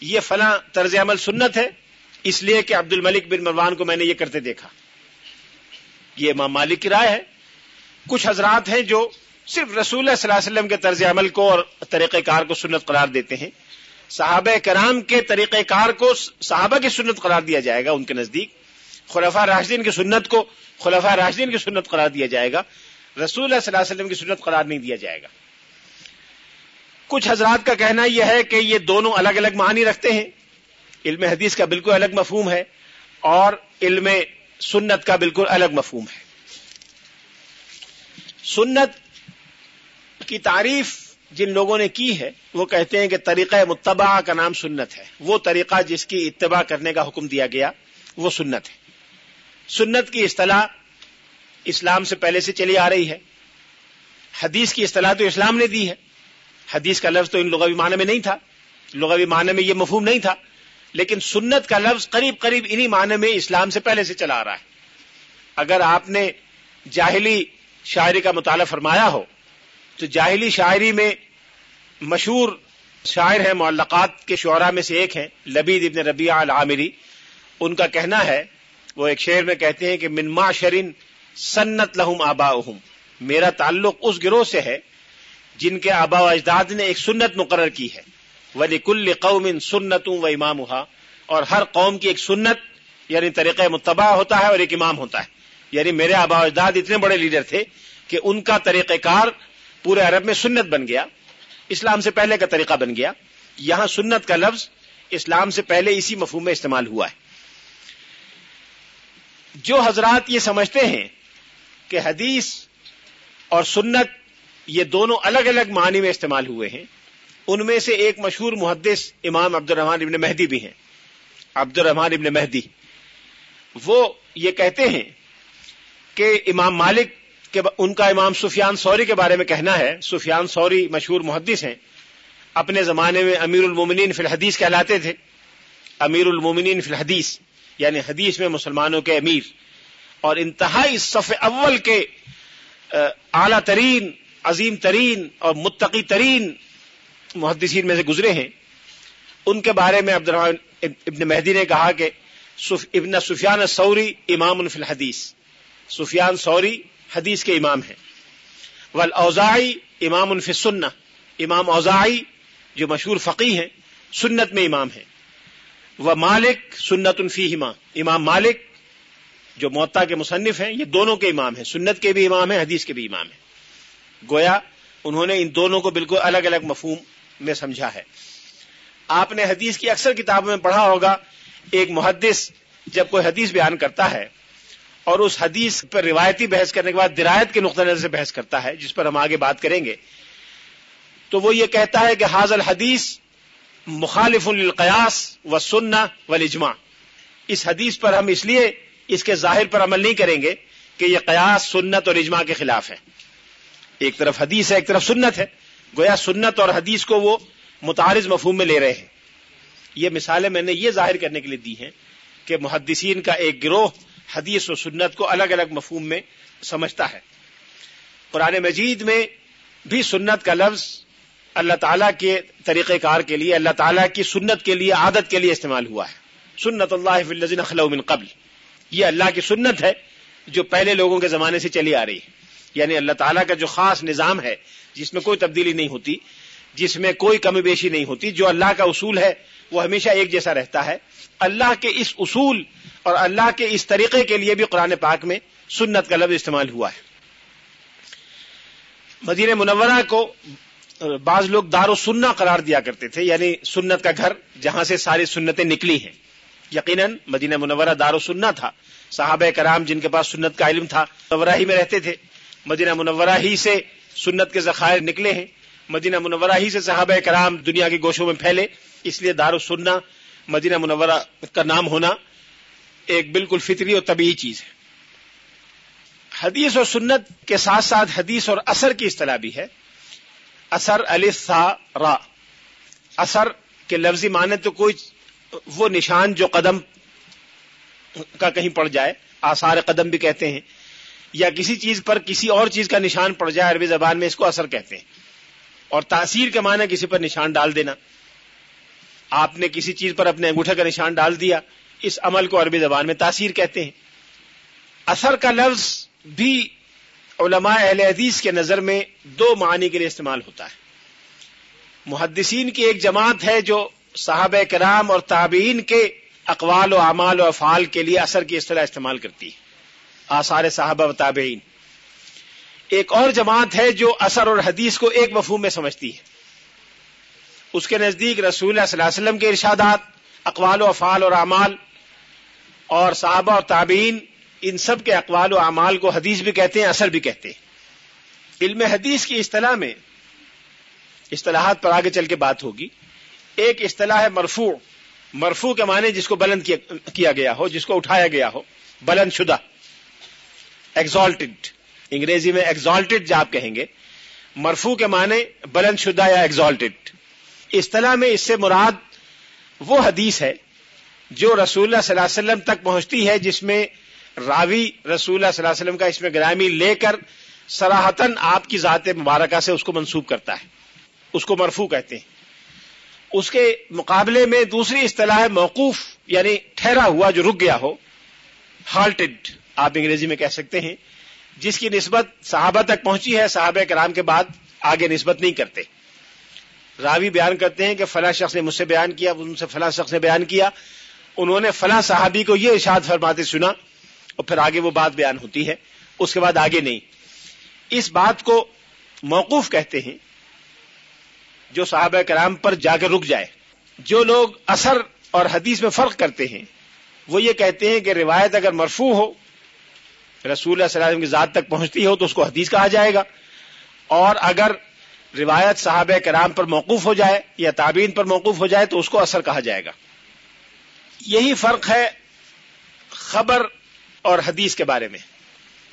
یہ فلاں طرز عمل سنت ہے، اس لیے کہ عبد الملک بن مروان کو میں نے یہ کرتے دیکھا۔ یہ امام مالک کی رائے ہے۔ کچھ حضرات ہیں جو صرف رسول صلی اللہ علیہ وسلم کے طرز عمل کو اور طریقہ کار کو سنت قرار دیتے ہیں۔ صحابہ کرام کے طریقہ کار کو صحابہ کی سنت قرار دیا جائے گا ان کے نزدیک۔ خلفہ راشدین کی سنت کو خلفہ راشدین کی سنت قرار دیا جائے گا۔ رسول صلی اللہ علیہ وسلم کی سنت قرار نہیں دیا جائے گا۔ کچھ حضرات کا کہنا یہ ہے کہ یہ دونوں الگ الگ معنی رکھتے ہیں۔ علم حدیث کا بالکل الگ مفہوم ہے اور علم سنت کا بالکل الگ مفہوم ہے۔ سنت کی تعریف جن لوگوں نے کی ہے، وہ کہتے ہیں کہ طریقہ متبع کا نام سنت ہے۔ وہ طریقہ جس کی اتباع کرنے کا حکم دیا گیا، وہ سنت ہے۔ سنت کی اصطلاح اسلام سے پہلے سے چلی آ رہی ہے۔ حدیث کی اصطلاح تو اسلام نے دی ہے۔ حدیث کا لفظ تو ان لغوی معنی میں نہیں تھا۔ لغوی معنی میں یہ مفہوم نہیں تھا۔ لیکن سنت کا لفظ قریب قریب انہی معنی میں اسلام سے پہلے سے چلا آ رہا ہے۔ اگر آپ نے جاہلی شاعری کا مطالعہ فرمایا ہو، تو جاہلی شاعری میں مشہور شاعر ہیں، معلقات کے شعراء میں سے ایک ہیں، لبید ابن ربیع العامری۔ ان کا کہنا ہے، وہ ایک شعر میں کہتے ہیں کہ منما شرین سنت لہم آبا میرا تعلق اس گروہ سے ہے جن کے آبا و اجداد نے ایک سنت مقرر کی ہے۔ ولی کل قوم سنتوں و امام اور ہر قوم کی ایک سنت یعنی طریقہ متبع ہوتا ہے اور ایک امام ہوتا ہے۔ یعنی میرے آبا و اجداد اتنے بڑے لیڈر تھے کہ ان کا طریقہ کار پورے عرب میں سنت بن گیا۔ اسلام سے پہلے کا طریقہ بن گیا۔ یہاں سنت کا لفظ اسلام سے پہلے اسی مفہوم میں استعمال ہوا ہے۔ جو حضرات یہ سمجھتے ہیں کہ حدیث اور سنت یہ دونوں الگ الگ معنی میں استعمال ہوئے ہیں۔ ان میں سے ایک مشہور محدث امام عبد الرحمان ابن مہدی بھی ہیں۔ عبد الرحمان ابن مہدی۔ وہ یہ کہتے ہیں کہ امام مالک کے ان کا امام سفیان سوری کے بارے میں کہنا ہے۔ سفیان سوری مشہور محدث ہیں۔ اپنے زمانے میں امیر المومنین فی الحدیث کہلاتے تھے۔ امیر المومنین فی الحدیث یعنی حدیث میں مسلمانوں کے امیر۔ اور انتہائی صف اول کے اعلی ترین عظیم ترین اور متقی ترین محدثین میں سے گزرے ہیں۔ ان کے بارے میں عبد الرحمان ابن مہدی نے کہا کہ ابن سفیان سوری امام الفی الحدیث۔ سفیان سوری حدیث کے امام ہیں۔ ول اوزائی امام الف سننا امام اوزائی جو مشہور فقی ہیں، سنت میں امام ہیں۔ وہ مالک سنت الفی امام مالک جو موتا کے مصنف ہیں، یہ دونوں کے امام ہیں۔ سنت کے بھی امام ہیں، حدیث کے بھی امام ہیں۔ گویا انہوں نے ان دونوں کو بالکل الگ الگ مفہوم میں سمجھا ہے۔ آپ نے حدیث کی اکثر کتابوں میں پڑھا ہوگا، ایک محدث جب کوئی حدیث بیان کرتا ہے اور اس حدیث پر روایتی بحث کرنے کے بعد درایت کے نقطۂ نظر سے بحث کرتا ہے، جس پر ہم آگے بات کریں گے، تو وہ یہ کہتا ہے کہ حاضل حدیث مخالف القیاس و سننا و لجما اس حدیث پر ہم اس لیے اس کے ظاہر پر عمل نہیں کریں گے کہ یہ قیاس، سنت اور اجماع کے خلاف ہے۔ ایک طرف حدیث ہے، ایک طرف سنت ہے۔ گویا سنت اور حدیث کو وہ متعارض مفہوم میں لے رہے ہیں۔ یہ مثالیں میں نے یہ ظاہر کرنے کے لیے دی ہیں کہ محدثین کا ایک گروہ حدیث و سنت کو الگ الگ مفہوم میں سمجھتا ہے۔ قرآن مجید میں بھی سنت کا لفظ اللہ تعالیٰ کے طریقہ کار کے لیے، اللہ تعالیٰ کی سنت کے لیے، عادت کے لیے استعمال ہوا ہے۔ سنت اللہ من قبل۔ یہ اللہ کی سنت ہے جو پہلے لوگوں کے زمانے سے چلی آ رہی ہے۔ یعنی اللہ تعالیٰ کا جو خاص نظام ہے، جس میں کوئی تبدیلی نہیں ہوتی، جس میں کوئی کمی بیشی نہیں ہوتی، جو اللہ کا اصول ہے، وہ ہمیشہ ایک جیسا رہتا ہے۔ اللہ کے اس اصول اور اللہ کے اس طریقے کے لیے بھی قرآن پاک میں سنت کا لفظ استعمال ہوا ہے۔ مدینہ منورہ کو بعض لوگ دار و سننا قرار دیا کرتے تھے یعنی سنت کا گھر جہاں سے ساری سنتیں نکلی ہیں۔ یقیناً مدینہ منورہ دار و سننا تھا۔ صحابہ کرام جن کے پاس سنت کا علم تھا، منورہ ہی میں رہتے تھے۔ مدینہ منورہ ہی سے سنت کے ذخائر نکلے ہیں۔ مدینہ منورہ ہی سے صحابہ کرام دنیا کے گوشوں میں پھیلے۔ اس لیے دار و سننا مدینہ منورہ کا نام ہونا ایک بالکل فطری اور طبیعی چیز ہے۔ حدیث اور سنت کے ساتھ ساتھ حدیث اور اثر کی اصطلاح بھی ہے۔ اثر را۔ اثر کے لفظی معنی تو کوئی وہ نشان جو قدم کا کہیں پڑ جائے۔ آثار قدم بھی کہتے ہیں۔ یا کسی چیز پر کسی اور چیز کا نشان پڑ جائے عربی زبان میں اس کو اثر کہتے ہیں۔ اور تاثیر کے معنی کسی پر نشان ڈال دینا۔ آپ نے کسی چیز پر اپنے انگوٹھے کا نشان ڈال دیا، اس عمل کو عربی زبان میں تاثیر کہتے ہیں۔ اثر کا لفظ بھی علماء اہل حدیث کے نظر میں دو معنی کے لیے استعمال ہوتا ہے۔ محدثین کی ایک جماعت ہے جو صحابہ کرام اور تابعین کے اقوال و اعمال و افعال کے لیے اثر کی اصطلاح استعمال کرتی ہے۔ آثار صحابہ و تابعین۔ ایک اور جماعت ہے جو اثر اور حدیث کو ایک مفہوم میں سمجھتی ہے۔ اس کے نزدیک رسول اللہ صلی اللہ علیہ وسلم کے ارشادات، اقوال و افعال اور اعمال اور صحابہ اور تابعین، ان سب کے اقوال و اعمال کو حدیث بھی کہتے ہیں، اثر بھی کہتے ہیں۔ علم حدیث کی اصطلاح میں اصطلاحات پر آگے چل کے بات ہوگی۔ ایک اصطلاح ہے مرفوع۔ مرفوع کے معنی جس کو بلند کیا گیا ہو، جس کو اٹھایا گیا ہو، بلند شدہ۔ ایگزالٹڈ انگریزی میں ایگزالٹڈ جو آپ کہیں گے. مرفو کے معنی بلند شدہ یا ایگزالٹڈ اصطلاح میں اس سے مراد وہ حدیث ہے جو رسول اللہ صلی اللہ علیہ وسلم تک پہنچتی ہے جس میں راوی رسول اللہ صلی اللہ علیہ وسلم کا اس میں گرامی لے کر سراہتن آپ کی ذات مبارکہ سے اس کو منسوب کرتا ہے. اس کو مرفو کہتے ہیں. اس کے مقابلے میں دوسری اصطلاح ہے موقوف یعنی ٹھہرا ہوا جو رک گیا ہو. ہالٹڈ آپ انگریزی میں کہہ سکتے ہیں، جس کی نسبت صحابہ تک پہنچی ہے، صحابہ کرام کے بعد آگے نسبت نہیں کرتے۔ راوی بیان کرتے ہیں کہ فلاں شخص نے مجھ سے بیان کیا، ان سے فلاں شخص نے بیان کیا۔ انہوں نے فلاں صحابی کو یہ ارشاد فرماتے سنا اور پھر آگے وہ بات بیان ہوتی ہے۔ اس کے بعد آگے نہیں۔ اس بات کو موقوف کہتے ہیں، جو صحابہ کرام پر جا کے رک جائے۔ جو لوگ اثر اور حدیث میں فرق کرتے ہیں، وہ یہ کہتے ہیں کہ روایت اگر مرفوع ہو رسول اللہ صلی اللہ علیہ وسلم کی ذات تک پہنچتی ہو تو اس کو حدیث کہا جائے گا۔ اور اگر روایت صحابہ کرام پر موقوف ہو جائے یا تعبین پر موقوف ہو جائے تو اس کو اثر کہا جائے گا۔ یہی فرق ہے خبر اور حدیث کے بارے میں۔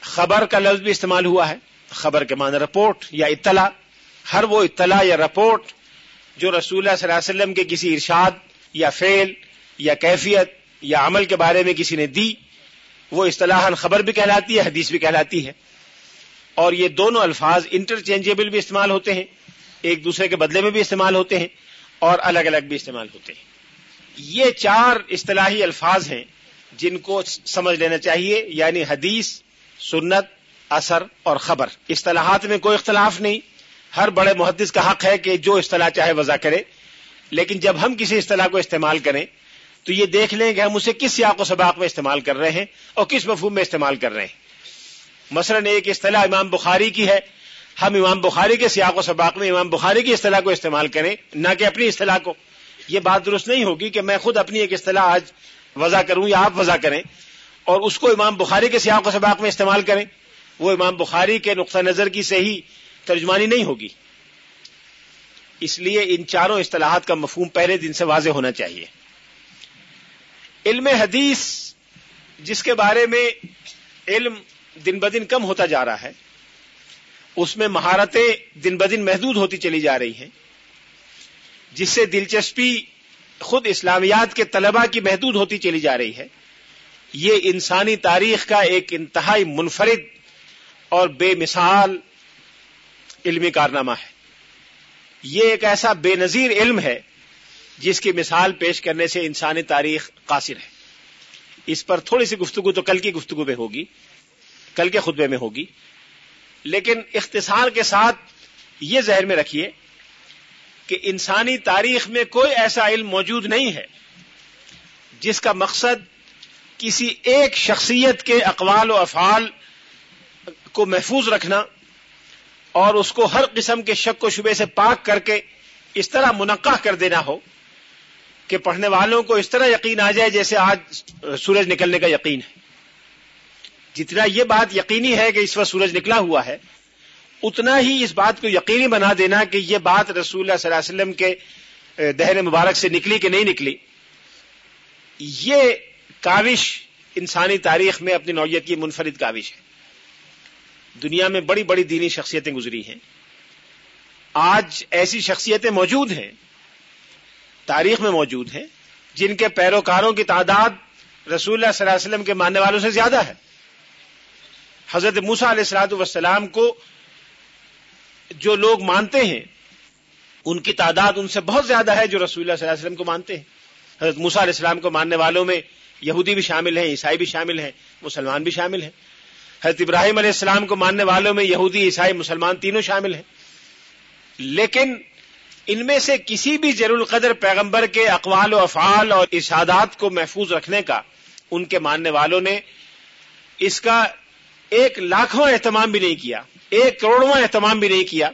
خبر کا لفظ بھی استعمال ہوا ہے۔ خبر کے معنی رپورٹ یا اطلاع۔ ہر وہ اطلاع یا رپورٹ جو رسول اللہ صلی اللہ علیہ وسلم کے کسی ارشاد یا فعل یا کیفیت یا عمل کے بارے میں کسی نے دی وہ اصطلاح خبر بھی کہلاتی ہے، حدیث بھی کہلاتی ہے۔ اور یہ دونوں الفاظ انٹرچینجیبل بھی استعمال ہوتے ہیں، ایک دوسرے کے بدلے میں بھی استعمال ہوتے ہیں اور الگ الگ بھی استعمال ہوتے ہیں۔ یہ چار اصطلاحی الفاظ ہیں جن کو سمجھ لینا چاہیے یعنی حدیث، سنت، اثر اور خبر۔ اصطلاحات میں کوئی اختلاف نہیں۔ ہر بڑے محدث کا حق ہے کہ جو اصطلاح چاہے وضع کرے، لیکن جب ہم کسی اصطلاح کو استعمال کریں تو یہ دیکھ لیں کہ ہم اسے کس سیاق و سباق میں استعمال کر رہے ہیں اور کس مفہوم میں استعمال کر رہے ہیں۔ مثلا ایک اصطلاح امام بخاری کی ہے۔ ہم امام بخاری کے سیاق و سباق میں امام بخاری کی اصطلاح کو استعمال کریں، نہ کہ اپنی اصطلاح کو۔ یہ بات درست نہیں ہوگی کہ میں خود اپنی ایک اصطلاح آج وضع کروں یا آپ وضع کریں اور اس کو امام بخاری کے سیاق و سباق میں استعمال کریں۔ وہ امام بخاری کے نقطہ نظر کی صحیح ترجمانی نہیں ہوگی۔ اس لیے ان چاروں اصطلاحات کا مفہوم پہلے دن سے واضح ہونا چاہیے۔ علم حدیث، جس کے بارے میں علم دن بدن کم ہوتا جا رہا ہے، اس میں مہارتیں دن بدن محدود ہوتی چلی جا رہی ہیں، جس سے دلچسپی خود اسلامیات کے طلبہ کی محدود ہوتی چلی جا رہی ہے۔ یہ انسانی تاریخ کا ایک انتہائی منفرد اور بے مثال علمی کارنامہ ہے۔ یہ ایک ایسا بے نظیر علم ہے جس کی مثال پیش کرنے سے انسانی تاریخ قاصر ہے۔ اس پر تھوڑی سی گفتگو تو کل کی گفتگو میں ہوگی، کل کے خطبے میں ہوگی۔ لیکن اختصار کے ساتھ یہ ذہن میں رکھیے کہ انسانی تاریخ میں کوئی ایسا علم موجود نہیں ہے جس کا مقصد کسی ایک شخصیت کے اقوال و افعال کو محفوظ رکھنا اور اس کو ہر قسم کے شک و شبے سے پاک کر کے اس طرح منقع کر دینا ہو۔ کہ پڑھنے والوں کو اس طرح یقین آ جائے جیسے آج سورج نکلنے کا یقین ہے۔ جتنا یہ بات یقینی ہے کہ اس وقت سورج نکلا ہوا ہے، اتنا ہی اس بات کو یقینی بنا دینا کہ یہ بات رسول اللہ صلی اللہ علیہ وسلم کے دہن مبارک سے نکلی کہ نہیں نکلی۔ یہ کاوش انسانی تاریخ میں اپنی نوعیت کی منفرد کاوش ہے۔ دنیا میں بڑی بڑی دینی شخصیتیں گزری ہیں۔ آج ایسی شخصیتیں موجود ہیں تاریخ میں موجود ہیں، جن کے پیروکاروں کی تعداد رسول اللہ صلی اللہ علیہ وسلم کے ماننے والوں سے زیادہ ہے۔ حضرت موسا علیہ السلاۃ والسلام کو جو لوگ مانتے ہیں، ان کی تعداد ان سے بہت زیادہ ہے جو رسول اللہ صلی اللہ علیہ وسلم کو مانتے ہیں۔ حضرت موسا علیہ السلام کو ماننے والوں میں یہودی بھی شامل ہیں، عیسائی بھی شامل ہیں، مسلمان بھی شامل ہیں۔ حضرت ابراہیم علیہ السلام کو ماننے والوں میں یہودی، عیسائی، مسلمان تینوں شامل ہیں۔ لیکن ان میں سے کسی بھی جر القدر پیغمبر کے اقوال و افعال اور ارشادات کو محفوظ رکھنے کا ان کے ماننے والوں نے اس کا ایک لاکھواں اہتمام بھی نہیں کیا، ایک کروڑواں اہتمام بھی نہیں کیا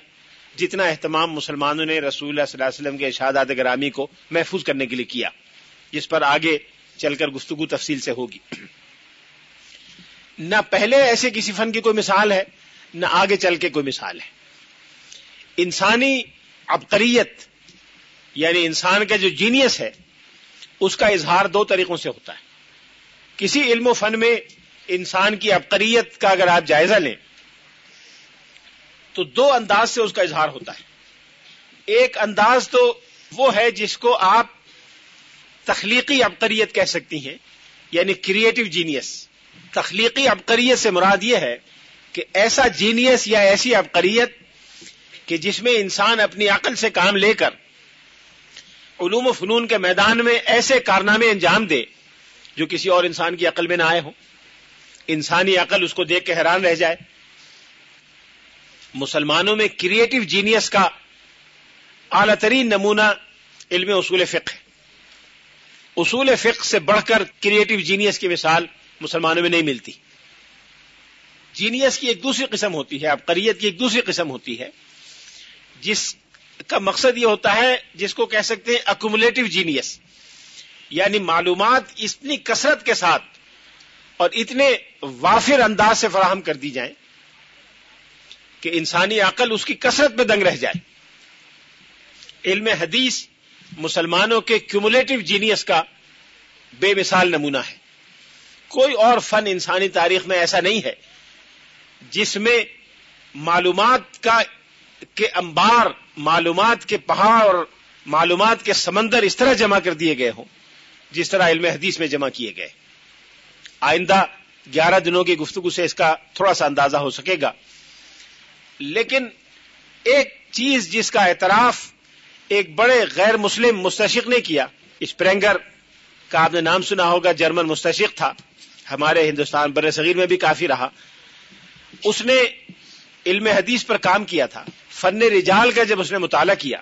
جتنا اہتمام مسلمانوں نے رسول اللہ صلی اللہ علیہ وسلم کے ارشادات گرامی کو محفوظ کرنے کے لیے کیا، جس پر آگے چل کر گفتگو تفصیل سے ہوگی۔ نہ پہلے ایسے کسی فن کی کوئی مثال ہے، نہ آگے چل کے کوئی مثال ہے۔ انسانی عبقریت یعنی انسان کا جو جینیس ہے، اس کا اظہار دو طریقوں سے ہوتا ہے۔ کسی علم و فن میں انسان کی عبقریت کا اگر آپ جائزہ لیں، تو دو انداز سے اس کا اظہار ہوتا ہے۔ ایک انداز تو وہ ہے جس کو آپ تخلیقی عبقریت کہہ سکتی ہیں یعنی کریٹو جینیس تخلیقی عبقریت سے مراد یہ ہے کہ ایسا جینیس یا ایسی عبقریت کہ جس میں انسان اپنی عقل سے کام لے کر علوم و فنون کے میدان میں ایسے کارنامے انجام دے جو کسی اور انسان کی عقل میں نہ آئے ہوں۔ انسانی عقل اس کو دیکھ کے حیران رہ جائے۔ مسلمانوں میں کریٹو جینیس کا اعلی ترین نمونہ علم اصول فقہ اصول فقہ سے بڑھ کر کریٹو جینیس کی مثال مسلمانوں میں نہیں ملتی۔ جینیس کی ایک دوسری قسم ہوتی ہے عبقریت کی ایک دوسری قسم ہوتی ہے۔ جس کا مقصد یہ ہوتا ہے جس کو کہہ سکتے ہیں اکومولیٹو جینیس یعنی معلومات اتنی کثرت کے ساتھ اور اتنے وافر انداز سے فراہم کر دی جائیں کہ انسانی عقل اس کی کثرت میں دنگ رہ جائے۔ علم حدیث مسلمانوں کے کیومولیٹو جینیس کا بے مثال نمونہ ہے۔ کوئی اور فن انسانی تاریخ میں ایسا نہیں ہے جس میں معلومات کا کے انبار معلومات کے پہاڑ اور معلومات کے سمندر اس طرح جمع کر دیے گئے ہوں، جس طرح علم حدیث میں جمع کیے گئے۔ آئندہ گیارہ دنوں کی گفتگو سے اس کا تھوڑا سا اندازہ ہو سکے گا۔ لیکن ایک چیز جس کا اعتراف ایک بڑے غیر مسلم مستشق نے کیا، اسپرینگر، کا آپ نے نام سنا ہوگا، جرمن مستشق تھا، ہمارے ہندوستان بر صغیر میں بھی کافی رہا۔ اس نے علم حدیث پر کام کیا تھا۔ فن رجال کا جب اس نے مطالعہ کیا،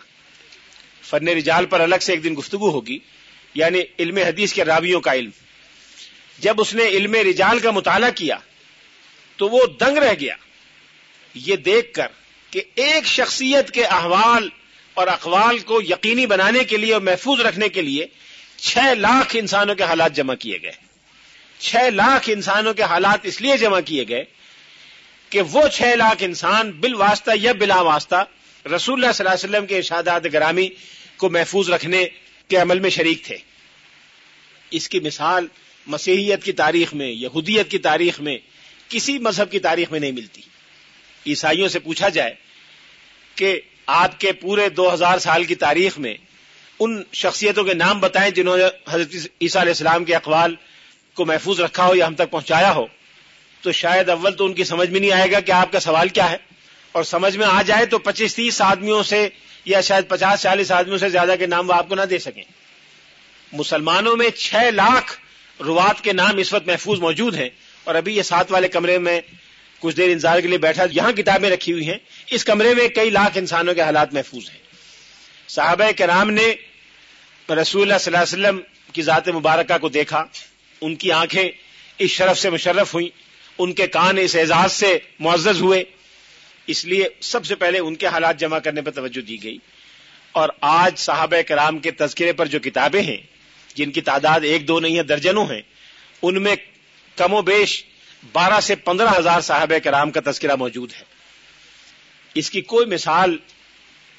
فن رجال پر الگ سے ایک دن گفتگو ہوگی یعنی علم حدیث کے راویوں کا علم۔ جب اس نے علم رجال کا مطالعہ کیا، تو وہ دنگ رہ گیا۔ یہ دیکھ کر کہ ایک شخصیت کے احوال اور اقوال کو یقینی بنانے کے لیے اور محفوظ رکھنے کے لیے چھ لاکھ انسانوں کے حالات جمع کیے گئے۔ چھ لاکھ انسانوں کے حالات اس لیے جمع کیے گئے کہ وہ چھ لاکھ انسان بال واسطہ یا بلا واسطہ رسول اللہ صلی اللہ علیہ وسلم کے ارشادات گرامی کو محفوظ رکھنے کے عمل میں شریک تھے۔ اس کی مثال مسیحیت کی تاریخ میں، یہودیت کی تاریخ میں کسی مذہب کی تاریخ میں نہیں ملتی۔ عیسائیوں سے پوچھا جائے کہ آپ کے پورے دو ہزار سال کی تاریخ میں ان شخصیتوں کے نام بتائیں جنہوں نے حضرت عیسیٰ علیہ السلام کے اقوال کو محفوظ رکھا ہو یا ہم تک پہنچایا ہو۔ تو شاید اول تو ان کی سمجھ میں نہیں آئے گا کہ آپ کا سوال کیا ہے۔ اور سمجھ میں آ جائے تو پچیس تیس آدمیوں سے یا شاید پچاس چالیس آدمیوں سے زیادہ کے نام وہ آپ کو نہ دے سکیں۔ مسلمانوں میں چھ لاکھ روات کے نام اس وقت محفوظ موجود ہیں۔ اور ابھی یہ ساتھ والے کمرے میں کچھ دیر انتظار کے لیے بیٹھا، یہاں کتابیں رکھی ہوئی ہیں۔ اس کمرے میں کئی لاکھ انسانوں کے حالات محفوظ ہیں۔ صحابہ کرام نے رسول اللہ صلی اللہ علیہ وسلم کی ذات مبارکہ کو دیکھا۔ ان کی آنکھیں اس شرف سے مشرف ہوئیں۔ ان کے کان اس اعزاز سے معزز ہوئے۔ اس لیے سب سے پہلے ان کے حالات جمع کرنے پر توجہ دی گئی۔ اور آج صحابہ کرام کے تذکرے پر جو کتابیں ہیں، جن کی تعداد ایک دو نہیں ہے، درجنوں ہیں، ان میں کم و بیش بارہ سے پندرہ ہزار صحابہ کرام کا تذکرہ موجود ہے۔ اس کی کوئی مثال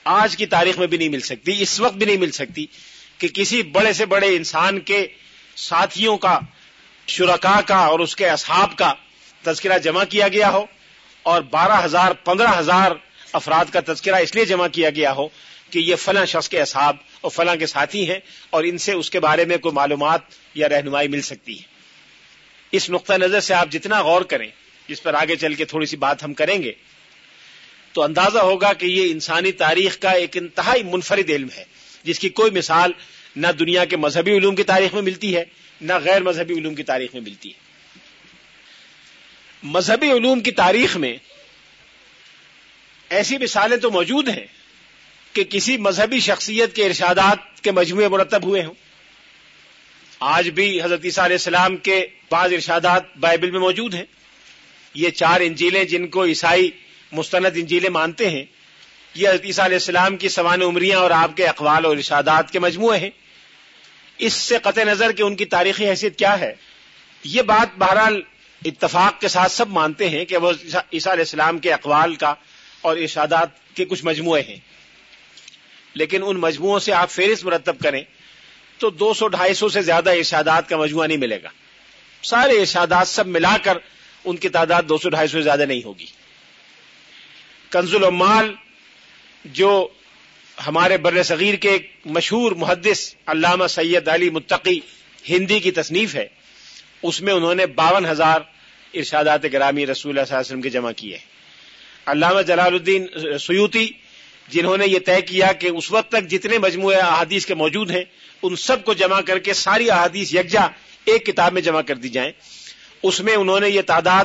آج کی تاریخ میں بھی نہیں مل سکتی، اس وقت بھی نہیں مل سکتی کہ کسی بڑے سے بڑے انسان کے ساتھیوں کا شرکا کا اور اس کے اصحاب کا تذکرہ جمع کیا گیا ہو اور بارہ ہزار، پندرہ ہزار افراد کا تذکرہ اس لیے جمع کیا گیا ہو کہ یہ فلاں شخص کے اصحاب اور فلاں کے ساتھی ہیں اور ان سے اس کے بارے میں کوئی معلومات یا رہنمائی مل سکتی ہے۔ اس نقطہ نظر سے آپ جتنا غور کریں، جس پر آگے چل کے تھوڑی سی بات ہم کریں گے، تو اندازہ ہوگا کہ یہ انسانی تاریخ کا ایک انتہائی منفرد علم ہے، جس کی کوئی مثال نہ دنیا کے مذہبی علوم کی تاریخ میں ملتی ہے، نہ غیر مذہبی علوم کی تاریخ میں ملتی ہے۔ مذہبی علوم کی تاریخ میں ایسی مثالیں تو موجود ہیں کہ کسی مذہبی شخصیت کے ارشادات کے مجموعے مرتب ہوئے ہوں۔ آج بھی حضرت عیسیٰ علیہ السلام کے بعض ارشادات بائبل میں موجود ہیں۔ یہ چار انجیلیں جن کو عیسائی مستند انجیلیں مانتے ہیں، یہ حضرت عیسیٰ علیہ السلام کی سوان عمریاں اور آپ کے اقوال اور ارشادات کے مجموعے ہیں۔ اس سے قطع نظر کہ ان کی تاریخی حیثیت کیا ہے۔ یہ بات بہرحال اتفاق کے ساتھ سب مانتے ہیں کہ وہ عیسیٰ علیہ السلام کے اقوال کا اور ارشادات کے کچھ مجموعے ہیں۔ لیکن ان مجموعوں سے آپ فہرست مرتب کریں تو دو سو ڈھائی سو سے زیادہ ارشادات کا مجموعہ نہیں ملے گا۔ سارے ارشادات سب ملا کر ان کی تعداد دو سو ڈھائی سو سے زیادہ نہیں ہوگی۔ کنز العمال جو ہمارے بر صغیر کے ایک مشہور محدث علامہ سید علی متقی ہندی کی تصنیف ہے اس میں انہوں نے باون ہزار ارشادات گرامی رسول اللہ صلی اللہ علیہ وسلم کے جمع کیے علامہ جلال الدین سیوتی جنہوں نے یہ طے کیا کہ اس وقت تک جتنے مجموعے احادیث کے موجود ہیں، ان سب کو جمع کر کے ساری احادیث یکجا ایک کتاب میں جمع کر دی جائیں۔ اس میں انہوں نے یہ تعداد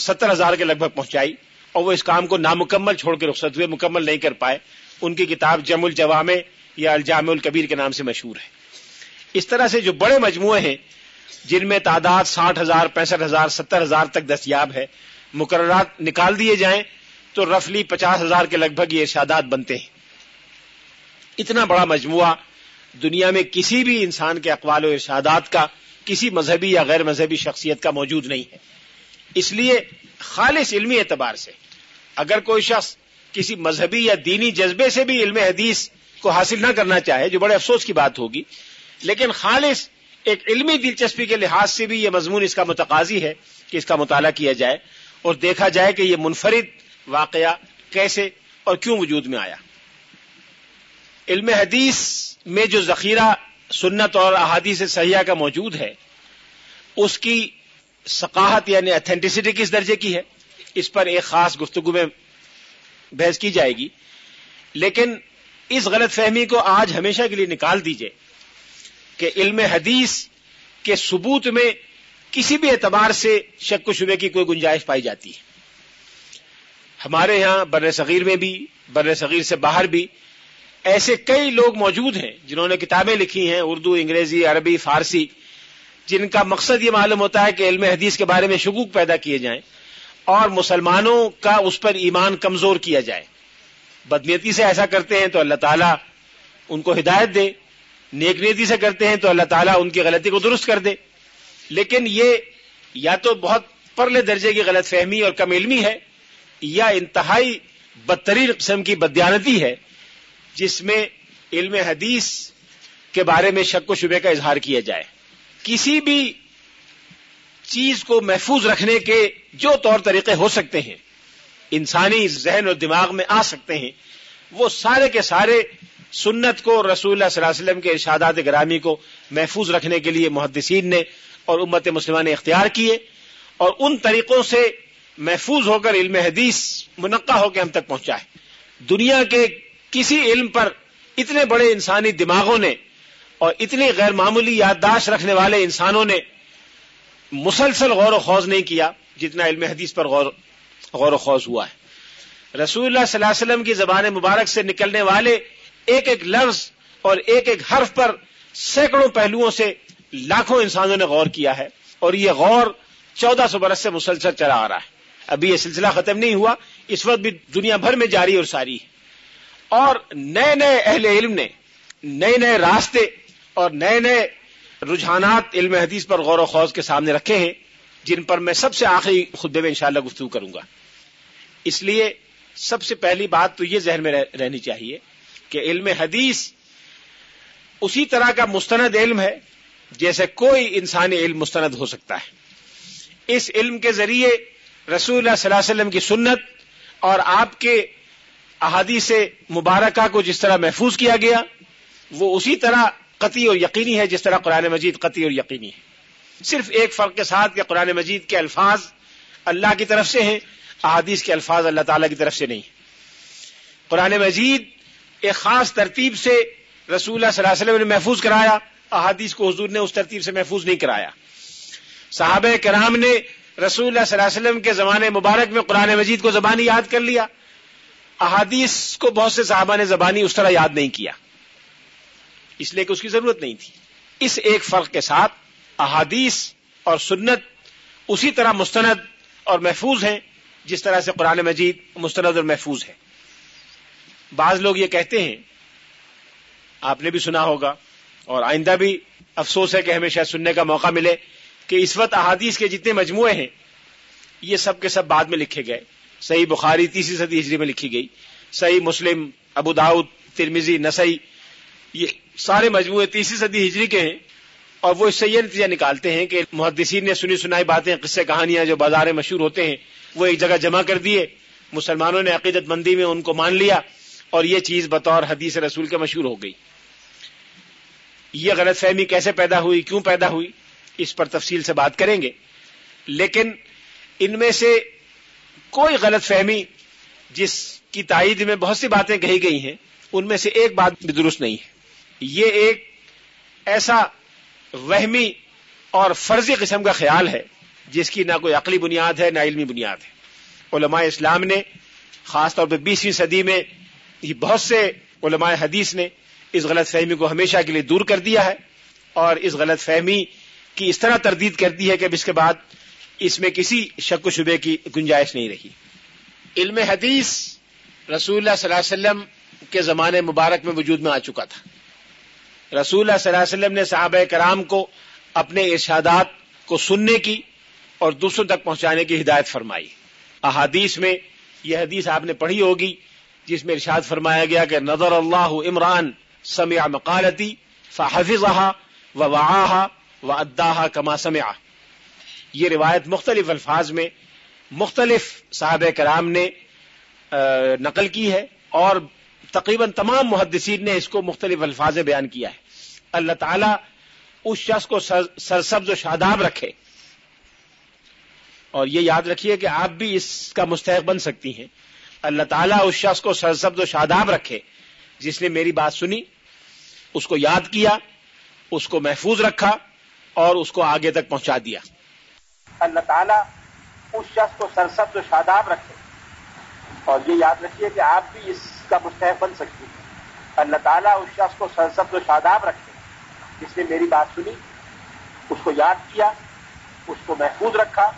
ستر ہزار کے لگ بھگ پہنچائی اور وہ اس کام کو نامکمل چھوڑ کے رخصت ہوئے، مکمل نہیں کر پائے۔ ان کی کتاب جم الجوام یا الجام الکبیر کے نام سے مشہور ہے۔ اس طرح سے جو بڑے مجموعے ہیں جن میں تعداد ساٹھ ہزار، پینسٹھ ہزار، ستر ہزار تک دستیاب ہے، مقررات نکال دیے جائیں تو رفلی پچاس ہزار کے لگ بھگ یہ ارشادات بنتے ہیں۔ اتنا بڑا مجموعہ دنیا میں کسی بھی انسان کے اقوال و ارشادات کا، کسی مذہبی یا غیر مذہبی شخصیت کا موجود نہیں ہے۔ اس لیے خالص علمی اعتبار سے اگر کوئی شخص کسی مذہبی یا دینی جذبے سے بھی علم حدیث کو حاصل نہ کرنا چاہے، جو بڑے افسوس کی بات ہوگی، لیکن خالص ایک علمی دلچسپی کے لحاظ سے بھی یہ مضمون اس کا متقاضی ہے کہ اس کا مطالعہ کیا جائے اور دیکھا جائے کہ یہ منفرد واقعہ کیسے اور کیوں وجود میں آیا۔ علم حدیث میں جو ذخیرہ سنت اور احادیث سیاح کا موجود ہے، اس کی ثقافت یعنی اتھینٹسٹی کس درجے کی ہے؟ اس پر ایک خاص گفتگو میں بحث کی جائے گی۔ لیکن اس غلط فہمی کو آج ہمیشہ کے لیے نکال دیجیے۔ کہ علم حدیث کے ثبوت میں کسی بھی اعتبار سے شک و شبے کی کوئی گنجائش پائی جاتی ہے۔ ہمارے یہاں بر صغیر میں بھی، بر صغیر سے باہر بھی ایسے کئی لوگ موجود ہیں جنہوں نے کتابیں لکھی ہیں، اردو، انگریزی، عربی، فارسی، جن کا مقصد یہ معلوم ہوتا ہے کہ علم حدیث کے بارے میں شکوک پیدا کیے جائیں اور مسلمانوں کا اس پر ایمان کمزور کیا جائے۔ بدنیتی سے ایسا کرتے ہیں تو اللہ تعالیٰ ان کو ہدایت دے۔ نیک نیتی سے کرتے ہیں تو اللہ تعالیٰ ان کی غلطی کو درست کر دے۔ لیکن یہ یا تو بہت پرلے درجے کی غلط فہمی اور کم علمی ہے یا انتہائی بدترین قسم کی بدیانتی ہے جس میں علم حدیث کے بارے میں شک و شبے کا اظہار کیا جائے۔ کسی بھی چیز کو محفوظ رکھنے کے جو طور طریقے ہو سکتے ہیں، انسانی ذہن اور دماغ میں آ سکتے ہیں، وہ سارے کے سارے سنت کو رسول اللہ صلی اللہ علیہ وسلم کے ارشادات گرامی کو محفوظ رکھنے کے لیے محدثین نے اور امت مسلمان نے اختیار کیے اور ان طریقوں سے محفوظ ہو کر علم حدیث منقع ہو کے ہم تک پہنچائے دنیا کے کسی علم پر اتنے بڑے انسانی دماغوں نے اور اتنی غیر معمولی یادداشت رکھنے والے انسانوں نے مسلسل غور و خوض نہیں کیا جتنا علم حدیث پر غور غور و خوض ہوا ہے۔ رسول اللہ صلی اللہ علیہ وسلم کی زبان مبارک سے نکلنے والے ایک ایک لفظ اور ایک ایک حرف پر سینکڑوں پہلوؤں سے لاکھوں انسانوں نے غور کیا ہے اور یہ غور چودہ سو برس سے مسلسل چلا آ رہا ہے۔ ابھی یہ سلسلہ ختم نہیں ہوا، اس وقت بھی دنیا بھر میں جاری اور ساری ہے۔ اور نئے نئے اہل علم نے نئے نئے راستے اور نئے نئے رجحانات علم حدیث پر غور و خوض کے سامنے رکھے ہیں، جن پر میں سب سے آخری خطبے میں انشاءاللہ گفتگو کروں گا۔ اس لیے سب سے پہلی بات تو یہ ذہن میں رہنی چاہیے کہ علم حدیث اسی طرح کا مستند علم ہے جیسے کوئی انسانی علم مستند ہو سکتا ہے۔ اس علم کے ذریعے رسول اللہ صلی اللہ علیہ وسلم کی سنت اور آپ کے احادیث مبارکہ کو جس طرح محفوظ کیا گیا، وہ اسی طرح قطعی اور یقینی ہے جس طرح قرآن مجید قطعی اور یقینی ہے۔ صرف ایک فرق کے ساتھ کہ قرآن مجید کے الفاظ اللہ کی طرف سے ہیں، احادیث کے الفاظ اللہ تعالی کی طرف سے نہیں۔ قرآن مجید ایک خاص ترتیب سے رسول اللہ صلی اللہ علیہ وسلم نے محفوظ کرایا، احادیث کو حضور نے اس ترتیب سے محفوظ نہیں کرایا۔ صحابہ کرام نے رسول اللہ صلی اللہ علیہ وسلم کے زمانے مبارک میں قرآن مجید کو زبانی یاد کر لیا۔ احادیث کو بہت سے صحابہ نے زبانی اس طرح یاد نہیں کیا۔ اس لیے کہ اس کی ضرورت نہیں تھی۔ اس ایک فرق کے ساتھ احادیث اور سنت اسی طرح مستند اور محفوظ ہیں، جس طرح سے قرآن مجید مستند اور محفوظ ہے۔ بعض لوگ یہ کہتے ہیں، آپ نے بھی سنا ہوگا اور آئندہ بھی افسوس ہے کہ ہمیشہ سننے کا موقع ملے کہ اس وقت احادیث کے جتنے مجموعے ہیں، یہ سب کے سب بعد میں لکھے گئے۔ صحیح بخاری تیسری صدی ہجری میں لکھی گئی۔ صحیح مسلم، ابو داؤد ترمیزی نسائی، یہ سارے مجموعے تیسری صدی ہجری کے ہیں اور وہ اس سے یہ نتیجہ نکالتے ہیں کہ محدثین نے سنی سنائی باتیں، قصے کہانیاں جو بازار مشہور ہوتے ہیں، وہ ایک جگہ جمع کر دیے، مسلمانوں نے عقیدت مندی میں ان کو مان لیا۔ اور یہ چیز بطور حدیث رسول کے مشہور ہو گئی۔ یہ غلط فہمی کیسے پیدا ہوئی، کیوں پیدا ہوئی، اس پر تفصیل سے بات کریں گے۔ لیکن ان میں سے کوئی غلط فہمی جس کی تائید میں بہت سی باتیں کہی گئی ہیں، ان میں سے ایک بات بھی درست نہیں ہے۔ یہ ایک ایسا وہمی اور فرضی قسم کا خیال ہے، جس کی نہ کوئی عقلی بنیاد ہے، نہ علمی بنیاد ہے۔ علماء اسلام نے خاص طور پہ بیسویں صدی میں یہ بہت سے علماء حدیث نے اس غلط فہمی کو ہمیشہ کے لیے دور کر دیا ہے اور اس غلط فہمی کی اس طرح تردید کر دی ہے کہ اب اس کے بعد اس میں کسی شک و شبے کی گنجائش نہیں رہی۔ علم حدیث رسول اللہ صلی اللہ علیہ وسلم کے زمانے مبارک میں وجود میں آ چکا تھا۔ رسول اللہ صلی اللہ علیہ وسلم نے صحابہ کرام کو اپنے ارشادات کو سننے کی اور دوسروں تک پہنچانے کی ہدایت فرمائی۔ احادیث میں یہ حدیث آپ نے پڑھی ہوگی۔ جس میں ارشاد فرمایا گیا کہ نظر اللہ عمران سمع مقالتی فحفظها ووعاها واداها كما سمع. یہ روایت مختلف الفاظ میں مختلف صحابہ کرام نے نقل کی ہے اور تقریباً تمام محدثین نے اس کو مختلف الفاظ بیان کیا ہے۔ اللہ تعالیٰ اس شخص کو سرسبز و شاداب رکھے۔ اور یہ یاد رکھیے کہ آپ بھی اس کا مستحق بن سکتی ہیں۔ اللہ تعالیٰ اس شخص کو سرسبز و شاداب رکھے، جس نے میری بات سنی، اس کو یاد کیا، اس کو محفوظ رکھا اور اس کو آگے تک پہنچا دیا۔ اللہ تعالیٰ اس شخص کو سرسبز و شاداب رکھے۔ اور یہ یاد رکھیے کہ آپ بھی اس کا مستحق بن سکتی ہیں۔ اللہ تعالیٰ اس شخص کو سرسبز و شاداب رکھے۔ جس نے میری بات سنی، اس کو یاد کیا، اس کو محفوظ رکھا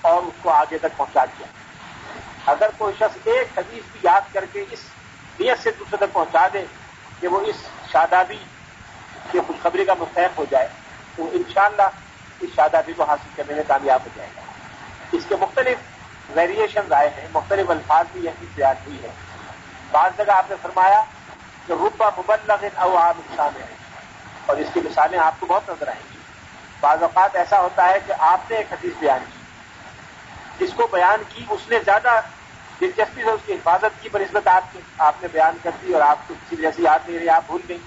اور اس کو آگے تک پہنچا دیا۔ اگر کوئی شخص ایک حدیث بھی یاد کر کے اس نیت سے دوسرے تک پہنچا دے کہ وہ اس شادابی کی خوشخبری کا مستحق ہو جائے، تو انشاءاللہ اس شادابی کو حاصل کرنے میں کامیاب ہو جائے گا۔ اس کے مختلف ویریشن آئے ہیں، مختلف الفاظ بھی یہی تیار ہوئی ہے بعض جگہ آپ نے فرمایا کہ رتبہ مبلغ او عام انسان ہے۔ اور اس کی مثالیں آپ کو بہت نظر آئیں گی۔ بعض اوقات ایسا ہوتا ہے کہ آپ نے ایک حدیث بیان کی۔ جس کو بیان کی، اس نے زیادہ دلچسپی سے اس کی حفاظت کی، بنسبت آپ کی، آپ نے بیان کر دی اور آپ کو کسی جیسی یاد نہیں رہی، آپ بھول گئی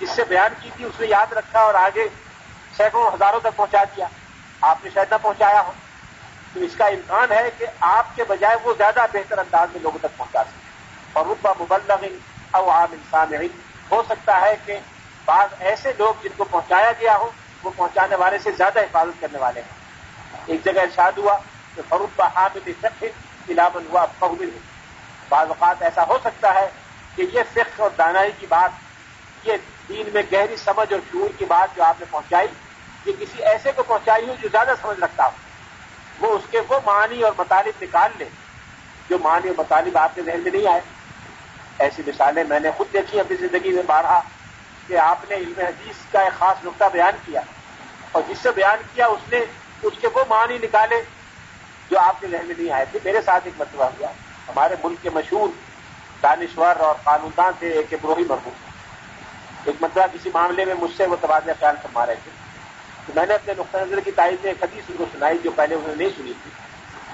جس سے بیان کی تھی، اس نے یاد رکھا اور آگے سینکڑوں ہزاروں تک پہنچا دیا۔ آپ نے شاید نہ پہنچایا ہو۔ تو اس کا امکان ہے کہ آپ کے بجائے وہ زیادہ بہتر انداز میں لوگوں تک پہنچا سکے۔ اور رتبہ مبلغ او عام انسان ہو سکتا ہے کہ بعض ایسے لوگ جن کو پہنچایا گیا ہو، وہ پہنچانے والے سے زیادہ حفاظت کرنے والے ہیں۔ ایک جگہ ارشاد ہوا کہ فروخ حامد علاوہ ہوا فہم بعض اوقات ایسا ہو سکتا ہے کہ یہ فقہ اور دانائی کی بات، یہ دین میں گہری سمجھ اور شعور کی بات جو آپ نے پہنچائی، یہ کسی ایسے کو پہنچائی ہو جو زیادہ سمجھ رکھتا ہو۔ وہ اس کے وہ معنی اور مطالب نکال لے جو معنی اور مطالب آپ کے ذہن میں نہیں آئے۔ ایسی مثالیں میں نے خود دیکھی اپنی زندگی میں بارہا کہ آپ نے علم حدیث کا ایک خاص نقطہ بیان کیا اور جس سے بیان کیا اس نے اس کے وہ معنی نکالے جو آپ کے ذہن میں نہیں آئے تھے، میرے ساتھ ایک مرتبہ ہوا۔ ہمارے ملک کے مشہور دانشور اور قانوندان تھے، ایک بروہی مرحوم ایک مرتبہ کسی معاملے میں مجھ سے وہ تبادلہ خیال فرما رہے تھے۔ تو میں نے اپنے نقطۂ نظر کی تائید میں ایک حدیث ان کو سنائی جو پہلے انہوں نے نہیں سنی تھی۔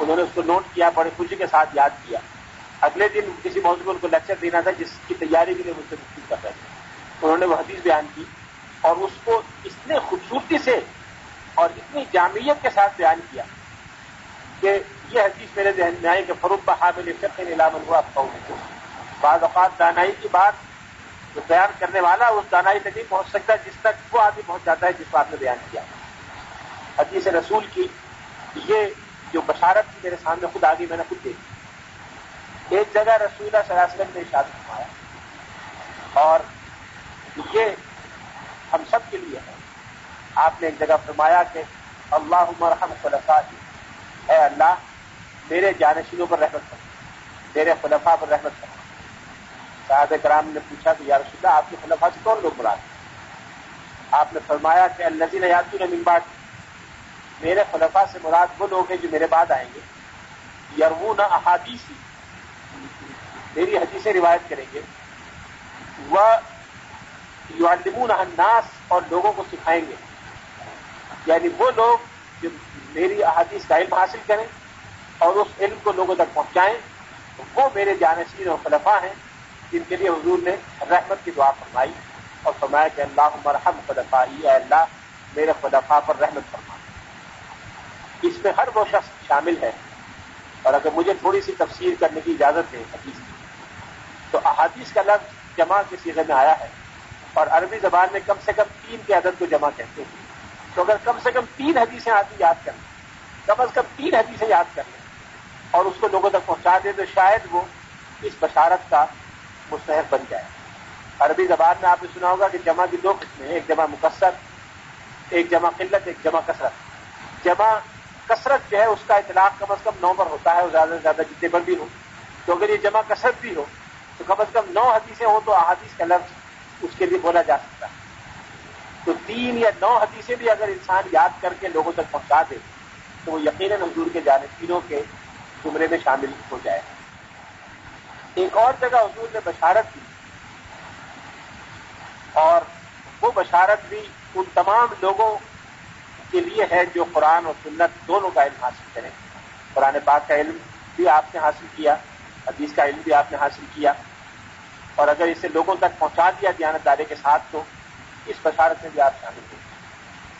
انہوں نے اس کو نوٹ کیا، بڑے خوشی کے ساتھ یاد کیا۔ اگلے دن کسی موضوع میں ان کو لیکچر دینا تھا، جس کی تیاری کے لیے مجھ سے کر رہے تھے۔ انہوں نے وہ حدیث بیان کی اور اس کو اتنے خوبصورتی سے اور اتنی جامعیت کے ساتھ بیان کیا کہ یہ حدیث میرے ذہن میں آئی کہ فروخ بحامل فقہ علام ہوا بعض اوقات دانائی کی بات جو بیان کرنے والا اس دانائی تک نہیں پہنچ سکتا جس تک وہ آدمی پہنچ جاتا ہے جس بات نے بیان کیا۔ حدیث رسول کی یہ جو بشارت تھی میرے سامنے خود آگے میں نے خود دیکھی۔ ایک جگہ رسول اللہ صلی اللہ علیہ وسلم نے ارشاد فرمایا اور یہ ہم سب کے لیے ہے۔ آپ نے ایک جگہ فرمایا کہ اللہ مرحم خلفا اے اللہ، میرے جانشینوں پر رحمت کر، میرے خلفا پر رحمت کر۔ صاحب کرام نے پوچھا کہ یا رسول اللہ، آپ کے خلفا سے کون لوگ مراد آپ نے فرمایا کہ الزین یادو نے ممباٹ میرے خلفا سے مراد وہ لوگ ہیں جو میرے بعد آئیں گے۔ یرون احادیثی۔ میری حدیثیں روایت کریں گے۔ وہ یعلمون الناس اور لوگوں کو سکھائیں گے۔ یعنی وہ لوگ جو میری احادیث کا علم حاصل کریں اور اس علم کو لوگوں تک پہنچائیں، وہ میرے جانشین اور خلفا ہیں، جن کے لیے حضور نے رحمت کی دعا فرمائی اور فرمایا کہ اللہ مرحم خلفا اے اللہ، میرے خلفا پر رحمت فرما۔ اس میں ہر وہ شخص شامل ہے اور اگر مجھے تھوڑی سی تفسیر کرنے کی اجازت ہے حدیث کی، تو احادیث کا لفظ جمع کے سیزے میں آیا ہے اور عربی زبان میں کم سے کم تین کے عدد کو جمع کہتے ہیں۔ تو اگر کم سے کم تین حدیثیں آدمی یاد کر لیں کم از کم تین حدیثیں یاد کر لیں اور اس کو لوگوں تک پہنچا دیں تو شاید وہ اس بشارت کا مستحق بن جائے۔ عربی زبان میں آپ نے سنا ہوگا کہ جمع کی دو قسمیں ایک جمع مقصر ایک جمع قلت، ایک جمع کثرت۔ جمع کثرت جو ہے، اس کا اطلاق کم از کم نو پر ہوتا ہے اور زیادہ سے زیادہ جتنے پر بھی ہو۔ تو اگر یہ جمع کثرت بھی ہو، تو کم از کم نو حدیثیں ہوں تو احادیث کا لفظ اس کے لیے بولا جا سکتا ہے۔ تو تین یا نو حدیثیں بھی اگر انسان یاد کر کے لوگوں تک پہنچا دے، تو وہ یقیناً حضور کے جانشینوں کے زمرے میں شامل ہو جائے۔ ایک اور جگہ حضور نے بشارت دی، اور وہ بشارت بھی ان تمام لوگوں کے لیے ہے جو قرآن اور سنت دونوں کا علم حاصل کریں۔ قرآن پاک کا علم بھی آپ نے حاصل کیا، حدیث کا علم بھی آپ نے حاصل کیا۔ اور اگر اسے لوگوں تک پہنچا دیا دیانت دارے کے ساتھ تو اس بشارت میں بھی آپ شامل ہوئے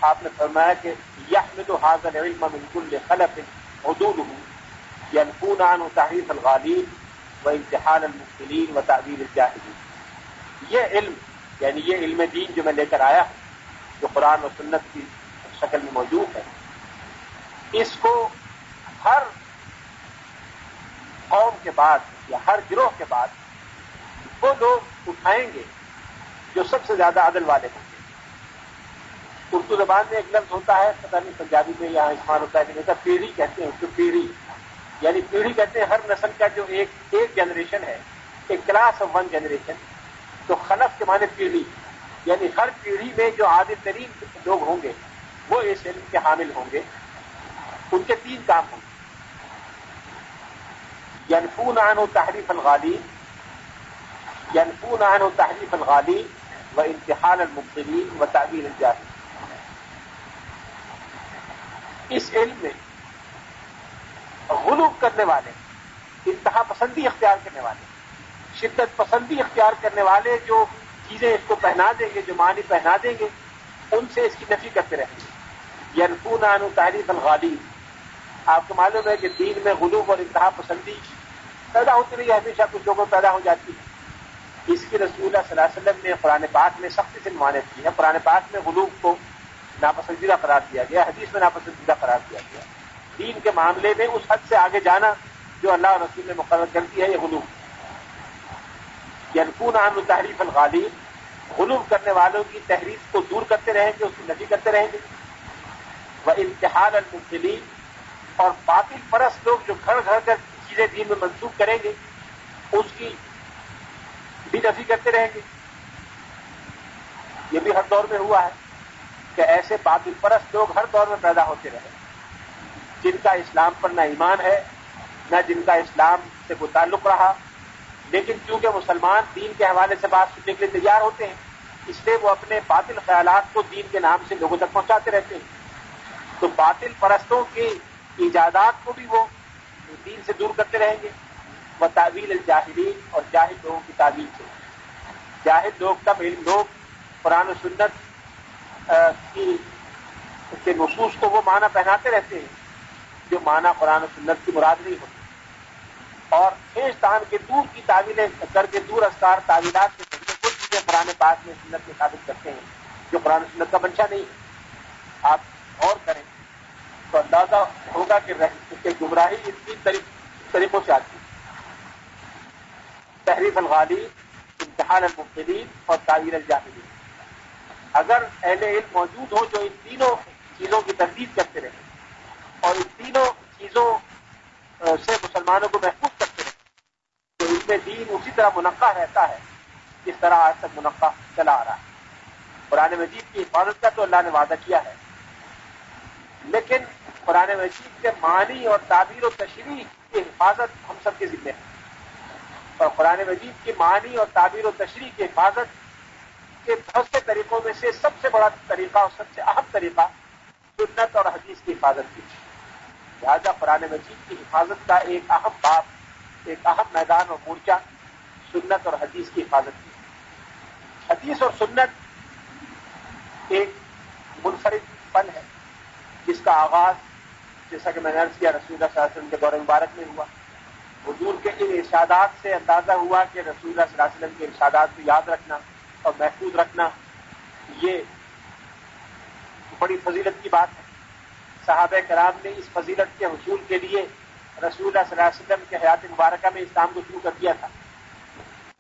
آپ نے فرمایا کہ یہ حاضر علم بالکل خلف حدود ہوں یا عن تحریف الغالین و امتحان المختلین و تعبیر الجاہدین یہ علم یعنی یہ علم دین جو میں لے کر آیا جو قرآن و سنت کی شکل میں موجود ہے، اس کو ہر قوم کے بعد یا ہر گروہ کے بعد وہ لوگ اٹھائیں گے۔ جو سب سے زیادہ عدل والے ہوں گے اردو زبان میں ایک لفظ ہوتا ہے پتا نہیں پنجابی میں یہاں استعمال ہوتا ہے کہ جیسا پیڑھی کہتے ہیں، اس کو پیڑھی۔ یعنی پیڑھی کہتے ہیں ہر نسل کا جو ایک ایک جنریشن ہے، ایک کلاس آف ون جنریشن تو خلف کے معنی پیڑھی۔ یعنی ہر پیڑھی میں جو عادل ترین لوگ ہوں گے، وہ اس علم کے حامل ہوں گے۔ ان کے تین کام ہوں گے۔ یعنی فون آن و تحریف الغالی۔ ينفون عنه تحریف الغالی۔ و امتحان المبتلین و تعبیر الجاہل. اس علم میں غلوب کرنے والے، انتہا پسندی اختیار کرنے والے، شدت پسندی اختیار کرنے والے جو چیزیں اس کو پہنا دیں گے، جو معنی پہنا دیں گے، ان سے اس کی نفی کرتے رہیں گے. ینفون عنہ تعریف الغالی آپ کو معلوم ہے کہ دین میں غلوب اور انتہا پسندی پیدا ہوتی رہی ہے، ہمیشہ کچھ لوگوں پیدا ہو جاتی ہے. اس کی رسول اللہ صلی اللہ علیہ وسلم نے قرآن پاک میں سختی سے ممانت کی ہے قرآن پاک میں غلوب کو ناپسندیدہ قرار دیا گیا، حدیث میں ناپسندیدہ قرار دیا گیا۔ دین کے معاملے میں اس حد سے آگے جانا جو اللہ رسول نے مقرر کرتی ہے، یہ غلوم۔ یعنی عام تحریف الغالی غلوم کرنے والوں کی تحریف کو دور کرتے رہیں گے، اس کی نفی کرتے رہیں گے۔ وہ امتحان المبتلی اور باطل پرست لوگ جو گھر گھر کر چیزیں دین میں منسوخ کریں گے، اس کی بھی نفی کرتے رہیں گے۔ یہ بھی ہر دور میں ہوا ہے کہ ایسے باطل پرست لوگ ہر دور میں پیدا ہوتے رہے۔ جن کا اسلام پر نہ ایمان ہے، نہ جن کا اسلام سے کوئی تعلق رہا۔ لیکن چونکہ مسلمان دین کے حوالے سے بات سننے کے لیے تیار ہوتے ہیں، اس لیے وہ اپنے باطل خیالات کو دین کے نام سے لوگوں تک پہنچاتے رہتے ہیں۔ تو باطل پرستوں کی ایجادات کو بھی وہ دین سے دور کرتے رہیں گے۔ وہ تعویل الجاہدین اور جاہد لوگوں کی تعویل سے۔ جاہد لوگ کم علم لوگ، قرآن و سنت کی کے نصوص کو وہ معنی پہناتے رہتے ہیں جو معنی قرآن و سنت کی مراد نہیں ہوتی اور تان کے دور کی تعویلیں، کر کے دور استار تعویلات کے ذریعے کچھ چیزیں قرآن پاک میں سنت کے ثابت کرتے ہیں جو قرآن سنت کا منشا نہیں۔ ہے آپ غور کریں تو اندازہ ہوگا کہ گمراہی اس تین طریقوں سے آتی ہے۔ تحریف الغالی، امتحان المبتدین اور تعویر الجاہدین اگر اہل علم موجود ہو جو ان تینوں چیزوں کی تردید کرتے رہے اور ان تینوں چیزوں سے مسلمانوں کو محفوظ کرتے رہے، تو ان میں دین اسی طرح منقع رہتا ہے، جس طرح آج تک منقع چلا آ رہا ہے۔ قرآن مجید کی حفاظت کا تو اللہ نے وعدہ کیا ہے، لیکن قرآن مجید کے معنی اور تعبیر و تشریح کی حفاظت ہم سب کے ذمے ہے۔ اور قرآن مجید کی معنی اور تعبیر و تشریح کی حفاظت کے بہت سے طریقوں میں سے سب سے بڑا طریقہ اور سب سے اہم طریقہ سنت اور حدیث کی حفاظت کی۔ لہٰذا قرآن مجید کی حفاظت کا ایک اہم باپ ایک اہم میدان اور مورچہ سنت اور حدیث کی حفاظت کی۔ حدیث اور سنت ایک منفرد فن ہے، جس کا آغاز، جیسا کہ میں نے عرض کیا، رسول اللہ صلی اللہ علیہ وسلم کے دور مبارک میں ہوا۔ حضور کے ان ارشادات سے اندازہ ہوا کہ رسول اللہ صلی اللہ علیہ وسلم کے ارشادات کو یاد رکھنا اور محفوظ رکھنا یہ بڑی فضیلت کی بات ہے۔ صحابہ کرام نے اس فضیلت کے حصول کے لیے رسول اللہ صلی اللہ علیہ وسلم کے حیات مبارکہ میں اسلام کو شروع کر دیا تھا۔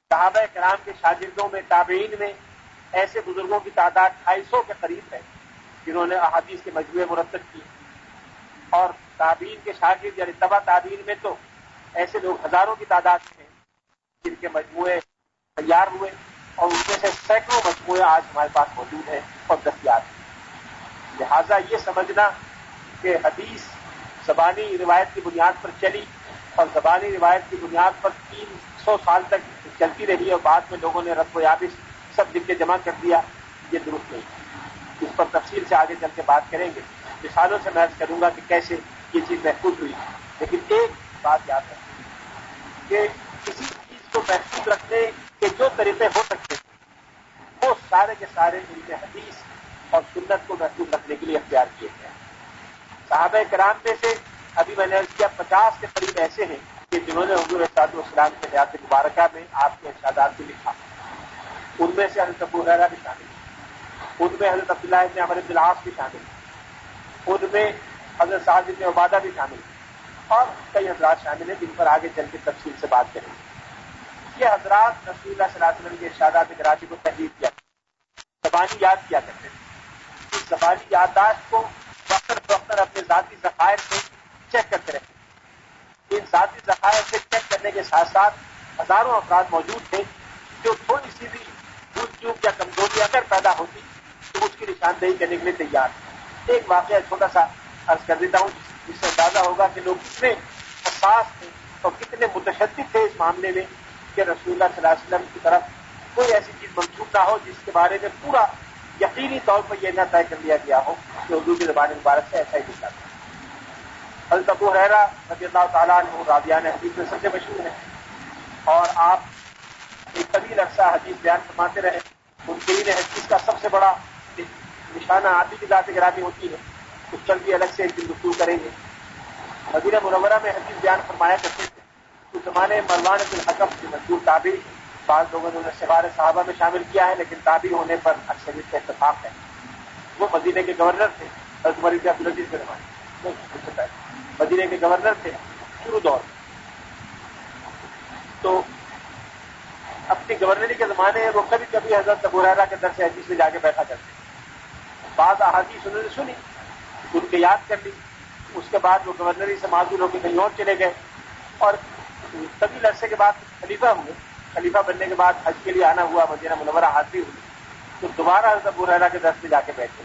صحابہ کرام کے شاگردوں میں، تابعین میں ایسے بزرگوں کی تعداد ڈھائی سو کے قریب ہے جنہوں نے احادیث کے مجموعے مرتب کیے۔ اور تابعین کے شاگرد یعنی تبا تعبین میں تو ایسے لوگ ہزاروں کی تعداد میں جن کے مجموعے تیار ہوئے اور ان میں سے سینکڑوں مجموعے آج ہمارے پاس موجود ہیں اور دستیاب ہیں۔ لہذا یہ سمجھنا کہ حدیث زبانی روایت کی بنیاد پر چلی اور زبانی روایت کی بنیاد پر تین سو سال تک چلتی رہی اور بعد میں لوگوں نے رب و یابش سب لکھ کے جمع کر دیا، یہ درست نہیں۔ اس پر تفصیل سے آگے چل کے بات کریں گے۔ مثالوں سے میں کروں گا کہ کیسے یہ چیز محفوظ ہوئی۔ لیکن ایک بات یاد رکھیں۔ کہ کسی چیز کو محفوظ رکھنے کے جو طریقے ہو سکتے ہیں، وہ سارے کے سارے ان کے حدیث اور سنت کو محفوظ رکھنے کے لیے اختیار کیے گئے صحابہ کرام میں سے ابھی میں نے کیا، پچاس کے قریب ایسے ہیں کہ جنہوں نے حضور احساط والسلام کے حیات مبارکہ میں آپ کے ارشادات کو لکھا۔ ان میں سے حضرت ابو حیرا بھی شامل ان میں حضرت عبداللہ ابن عمر بلاس بھی شامل ان میں حضرت صاحب ابن عبادہ بھی شامل اور کئی حضرات شامل ہیں، جن پر آگے چل کے تفصیل سے بات کریں گے۔ یہ حضرات رسول اللہ صلی اللہ علیہ وسلم کے ارشادات کراچی کو تحریر کیا زبانی یاد کیا کرتے تھے اس زبانی یادداشت کو وقت فخر اپنے ذاتی ذخائر سے چیک کرتے رہتے ان ذاتی ذخائر سے چیک کرنے کے ساتھ ساتھ ہزاروں افراد موجود تھے جو تھوڑی سی بھی بھول چوک یا کمزوری اگر پیدا ہوتی تو اس کی نشاندہی کرنے کے لیے تیار ایک واقعہ چھوٹا سا عرض کر دیتا ہوں۔ جس سے اندازہ ہوگا کہ لوگ کتنے حساس تھے اور کتنے متشدد تھے اس معاملے میں کہ رسول اللہ صلی اللہ علیہ وسلم کی طرف کوئی ایسی چیز منسوخ نہ ہو جس کے بارے میں پورا یقینی طور پر یہ نہ طے کر لیا گیا ہو کہ اردو کی زبان مبارک سے ایسا ہی دکھتا تھا الطبو حیرا رضی اللہ تعالیٰ عنہ رابیان حدیث میں سب سے مشہور ہے اور آپ ایک طویل عرصہ حدیث بیان فرماتے رہے، منکرین حدیث کا سب سے بڑا نشانہ آدمی کی ذات گرامی ہوتی ہے۔ اس پر بھی الگ سے ایک دن گفتگو کریں گے۔ مدینہ منورہ میں حدیث بیان فرمایا کرتے تھے۔ اس زمانے مروان الحکم کی مشہور تعبیر بعض لوگوں نے انہیں سوار صحابہ میں شامل کیا ہے، لیکن تابی ہونے پر اکثر کا اتفاق ہے۔ وہ مدینے کے گورنر تھے۔ عبدالعزیز کے زمانے مدینے کے گورنر تھے۔ شروع دور۔ تو اپنی گورنری کے زمانے میں وہ کبھی کبھی حضرت ابو کے در سے حدیث میں جا کے بیٹھا کرتے بعض احادیث انہوں نے سنی۔ ان کے یاد کر لی۔ اس کے بعد وہ گورنری سے معذور ہو کے کہیں اور چلے گئے۔ اور طویل عرصے کے بعد خلیفہ ہوئے۔ خلیفہ بننے کے بعد حج کے لیے آنا ہوا، مدینہ منورہ حاضری ہوئی تو دوبارہ حضرت ابو کے در سے جا کے بیٹھے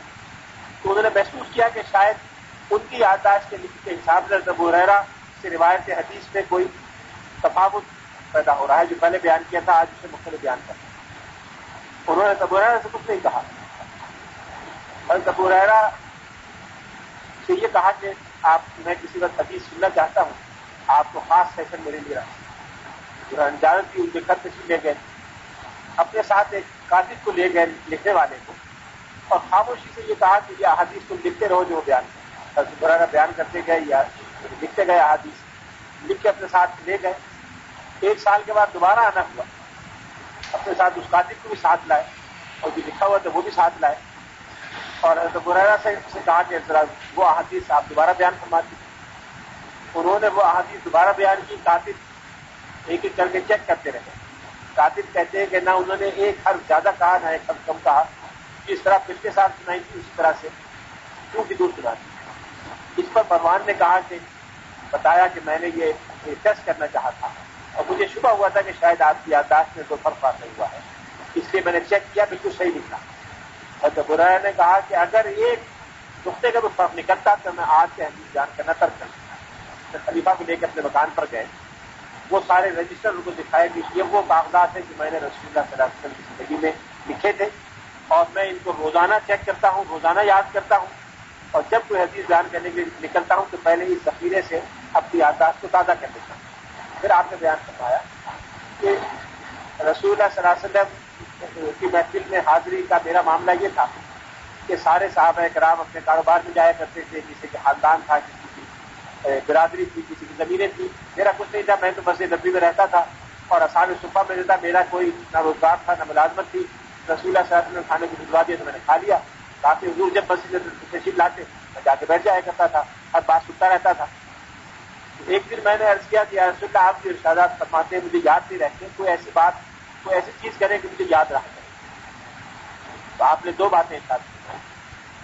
تو انہوں نے محسوس کیا کہ شاید ان کی یادداشت کے حساب سے ابو ریرا سے روایت حدیث میں کوئی تفاوت پیدا ہو رہا ہے، جو پہلے بیان کیا تھا، آج اسے مختلف بیان کرتا انہوں نے تبوریرا سے کچھ نہیں کہا۔ اور تبوریرا سے یہ کہا کہ آپ میں کسی وقت حدیث سننا چاہتا ہوں۔ آپ کو خاص سیشن میرے لیے رہا جانت کی ان کے خط تشریف لے گئے۔ اپنے ساتھ ایک کاتب کو لے گئے لکھنے والے کو۔ اور خاموشی سے یہ کہا کہ یہ احادیث تم لکھتے رہو جو بیان برارا بیان کرتے گئے یا لکھتے گئے احادیث۔ لکھ کے اپنے ساتھ لے گئے۔ ایک سال کے بعد دوبارہ آنا ہوا۔ اپنے ساتھ اس کاتب کو بھی ساتھ لائے۔ اور جو لکھا ہوا تھا وہ بھی ساتھ لائے۔ اور برارا سے کہا کہ ذرا وہ احادیث آپ دوبارہ بیان فرما دی انہوں نے وہ احادیث دوبارہ بیان کی کاتب ایک ایک کر کے چیک کرتے رہے۔ کاتب کہتے ہیں کہ نہ انہوں نے ایک حرف زیادہ کہا، نہ ایک حرف کم کہا۔ جس طرح پچھلے سال سنائی تھی، اسی طرح سے کیوں کی دور سنا دی۔ اس پر پروان نے کہا کہ بتایا کہ میں نے یہ ٹیسٹ کرنا چاہا تھا۔ اور مجھے شبہ ہوا تھا کہ شاید آپ کی یادداشت میں کوئی فرق واقع ہوا ہے۔ اس لیے میں نے چیک کیا، بالکل صحیح نکلا اچھا، اور جب برایا نے کہا کہ اگر ایک نقطے کا بھی فرق نکلتا تو میں آج کے حدیث جان کرنا ترک کرتا۔ خلیفہ کو لے کے اپنے مکان پر گئے۔ وہ سارے رجسٹر ان کو دکھائے کہ یہ وہ کاغذات ہیں کہ میں نے رسول اللہ صلی اللہ علیہ وسلم کی زندگی میں لکھے تھے۔ اور میں ان کو روزانہ چیک کرتا ہوں، روزانہ یاد کرتا ہوں۔ اور جب کوئی حدیث بیان کرنے کے لیے نکلتا ہوں تو پہلے اس ذخیرے سے اپنی یادداشت کو تازہ کر دیتا ہوں۔ پھر آپ نے بیان فرمایا کہ رسول اللہ صلی اللہ علیہ وسلم کی محفل میں حاضری کا میرا معاملہ یہ تھا کہ سارے صحابہ کرام اپنے کاروبار میں جایا کرتے تھے کسی کے خاندان تھا، کسی کی برادری تھی، کسی کی زمینیں تھی میرا کچھ نہیں تھا، میں تو مسجد نبی میں رہتا تھا اور آسان صبح میں رہتا میرا کوئی نہ روزگار تھا، نہ ملازمت تھی۔ رسول اللہ صلی کھانے کو بھجوا دیا تو میں نے کھا لیا۔ کافی حضور جب مسجد تشریف لاتے، میں جا کے بیٹھ جایا کرتا تھا، ہر بات سنتا رہتا تھا۔ ایک دن میں نے عرض کیا کہ رسول اللہ، آپ کی ارشادات فرماتے ہیں، مجھے یاد نہیں رہتے، کوئی ایسی بات کوئی ایسی چیز کرے کہ مجھے یاد رہا تو آپ نے دو باتیں ساتھ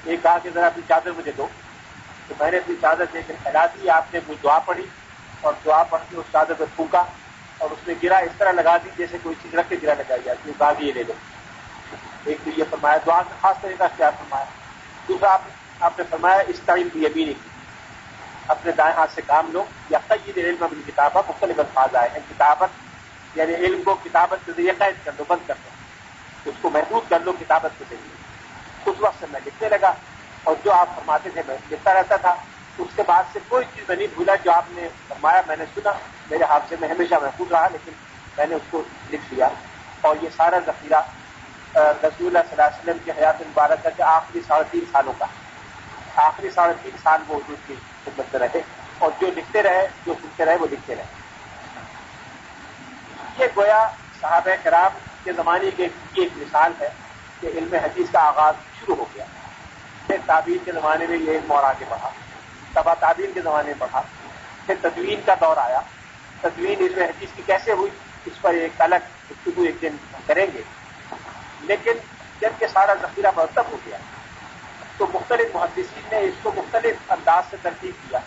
ایک کہا کہ ذرا اپنی چادر مجھے دو۔ تو میں نے اپنی چادر دے کر پھیلا دی، آپ نے کوئی دعا پڑھی اور دعا پڑھ کے اس چادر پہ پھونکا اور اس میں گرا، اس طرح لگا دی جیسے کوئی چیز رکھ کے گرا لگائی جاتی ہے کہا کہ یہ لے۔ لو ایک تو یہ فرمایا، دعا کا خاص طریقہ اختیار فرمایا۔ دوسرا، آپ نے فرمایا، اس ٹائم کی یبی نہیں اپنے دائیں ہاتھ سے کام لو۔ یا قید علم اپنی کتابت مختلف الفاظ آئے ہیں۔ کتابت یعنی علم کو کتابت کے ذریعے قید کر دو، بند کر دو۔ اس کو محدود کر لو کتابت کے ذریعے۔ اس وقت سے میں لکھنے لگا اور جو آپ فرماتے تھے میں لکھتا رہتا تھا، اس کے بعد سے کوئی چیز میں نہیں بھولا جو آپ نے فرمایا، میں نے سنا۔ میرے ہاتھ سے میں ہمیشہ محفوظ رہا، لیکن میں نے اس کو لکھ دیا اور یہ سارا ذخیرہ رسول اللہ صلی اللہ علیہ وسلم کی حیات مبارک کا کہ آخری ساڑھے تین سالوں کا۔ آخری ساڑھے تین سال وہ حضور کی خدمت میں رہے اور جو لکھتے رہے، جو سنتے رہے، وہ لکھتے رہے۔ یہ گویا صحابہ کرام کے زمانے کی ایک مثال ہے کہ علم حدیث کا آغاز شروع ہو گیا۔ پھر تعبیر کے زمانے میں یہ علم اور آگے بڑھا۔ تبا تعبیر کے زمانے میں بڑھا۔ پھر تدوین کا دور آیا۔ تدوین علم حدیث کی کیسے ہوئی؟ اس پر ایک الگ گفتگو ایک دن کریں گے۔ لیکن جبکہ سارا ذخیرہ مرتب ہو گیا، تو مختلف محدثین نے اس کو مختلف انداز سے ترتیب کیا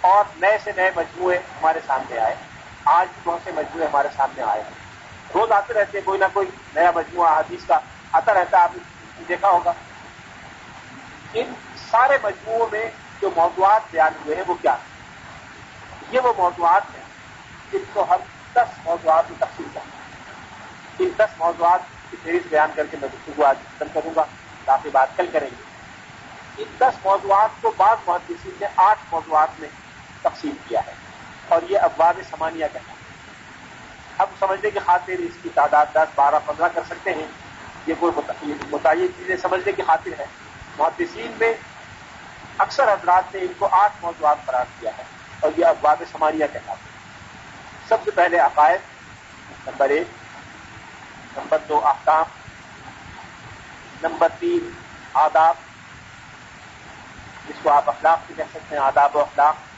اور نئے سے نئے مجموعے ہمارے سامنے آئے۔ آج بھی بہت سے مجموعے ہمارے سامنے آئے ہیں۔ روز آتے رہتے ہیں، کوئی نہ کوئی نیا مجموعہ، حدیث کا آتا رہتا ہے، آپ نے دیکھا ہوگا۔ ان سارے مجموعوں میں جو موضوعات بیان ہوئے ہیں، وہ کیا یہ وہ موضوعات ہیں جن کو ہم دس موضوعات میں تقسیم کریں ان دس موضوعات کی فہرست بیان کر کے میں گفتگو آج ختم کروں گا۔ کافی بات کل کریں گے۔ ان دس موضوعات کو بعض محدثین نے آٹھ موضوعات میں تقسیم کیا ہے۔ اور یہ ابواب سمانیہ کہتا ہے۔ ہم سمجھنے کی خاطر اس کی تعداد دس، بارہ، پندرہ کر سکتے ہیں۔ یہ کوئی متعین چیزیں سمجھنے کی خاطر ہے محدثین میں اکثر حضرات نے ان کو آٹھ موضوعات قرار کیا ہے اور یہ ابواب سمانیہ کہتا ہے۔ سب سے پہلے عقائد، نمبر ایک۔ نمبر دو، احکام۔ نمبر تین، آداب۔ جس کو آپ اخلاق بھی کہہ سکتے ہیں، آداب و اخلاق۔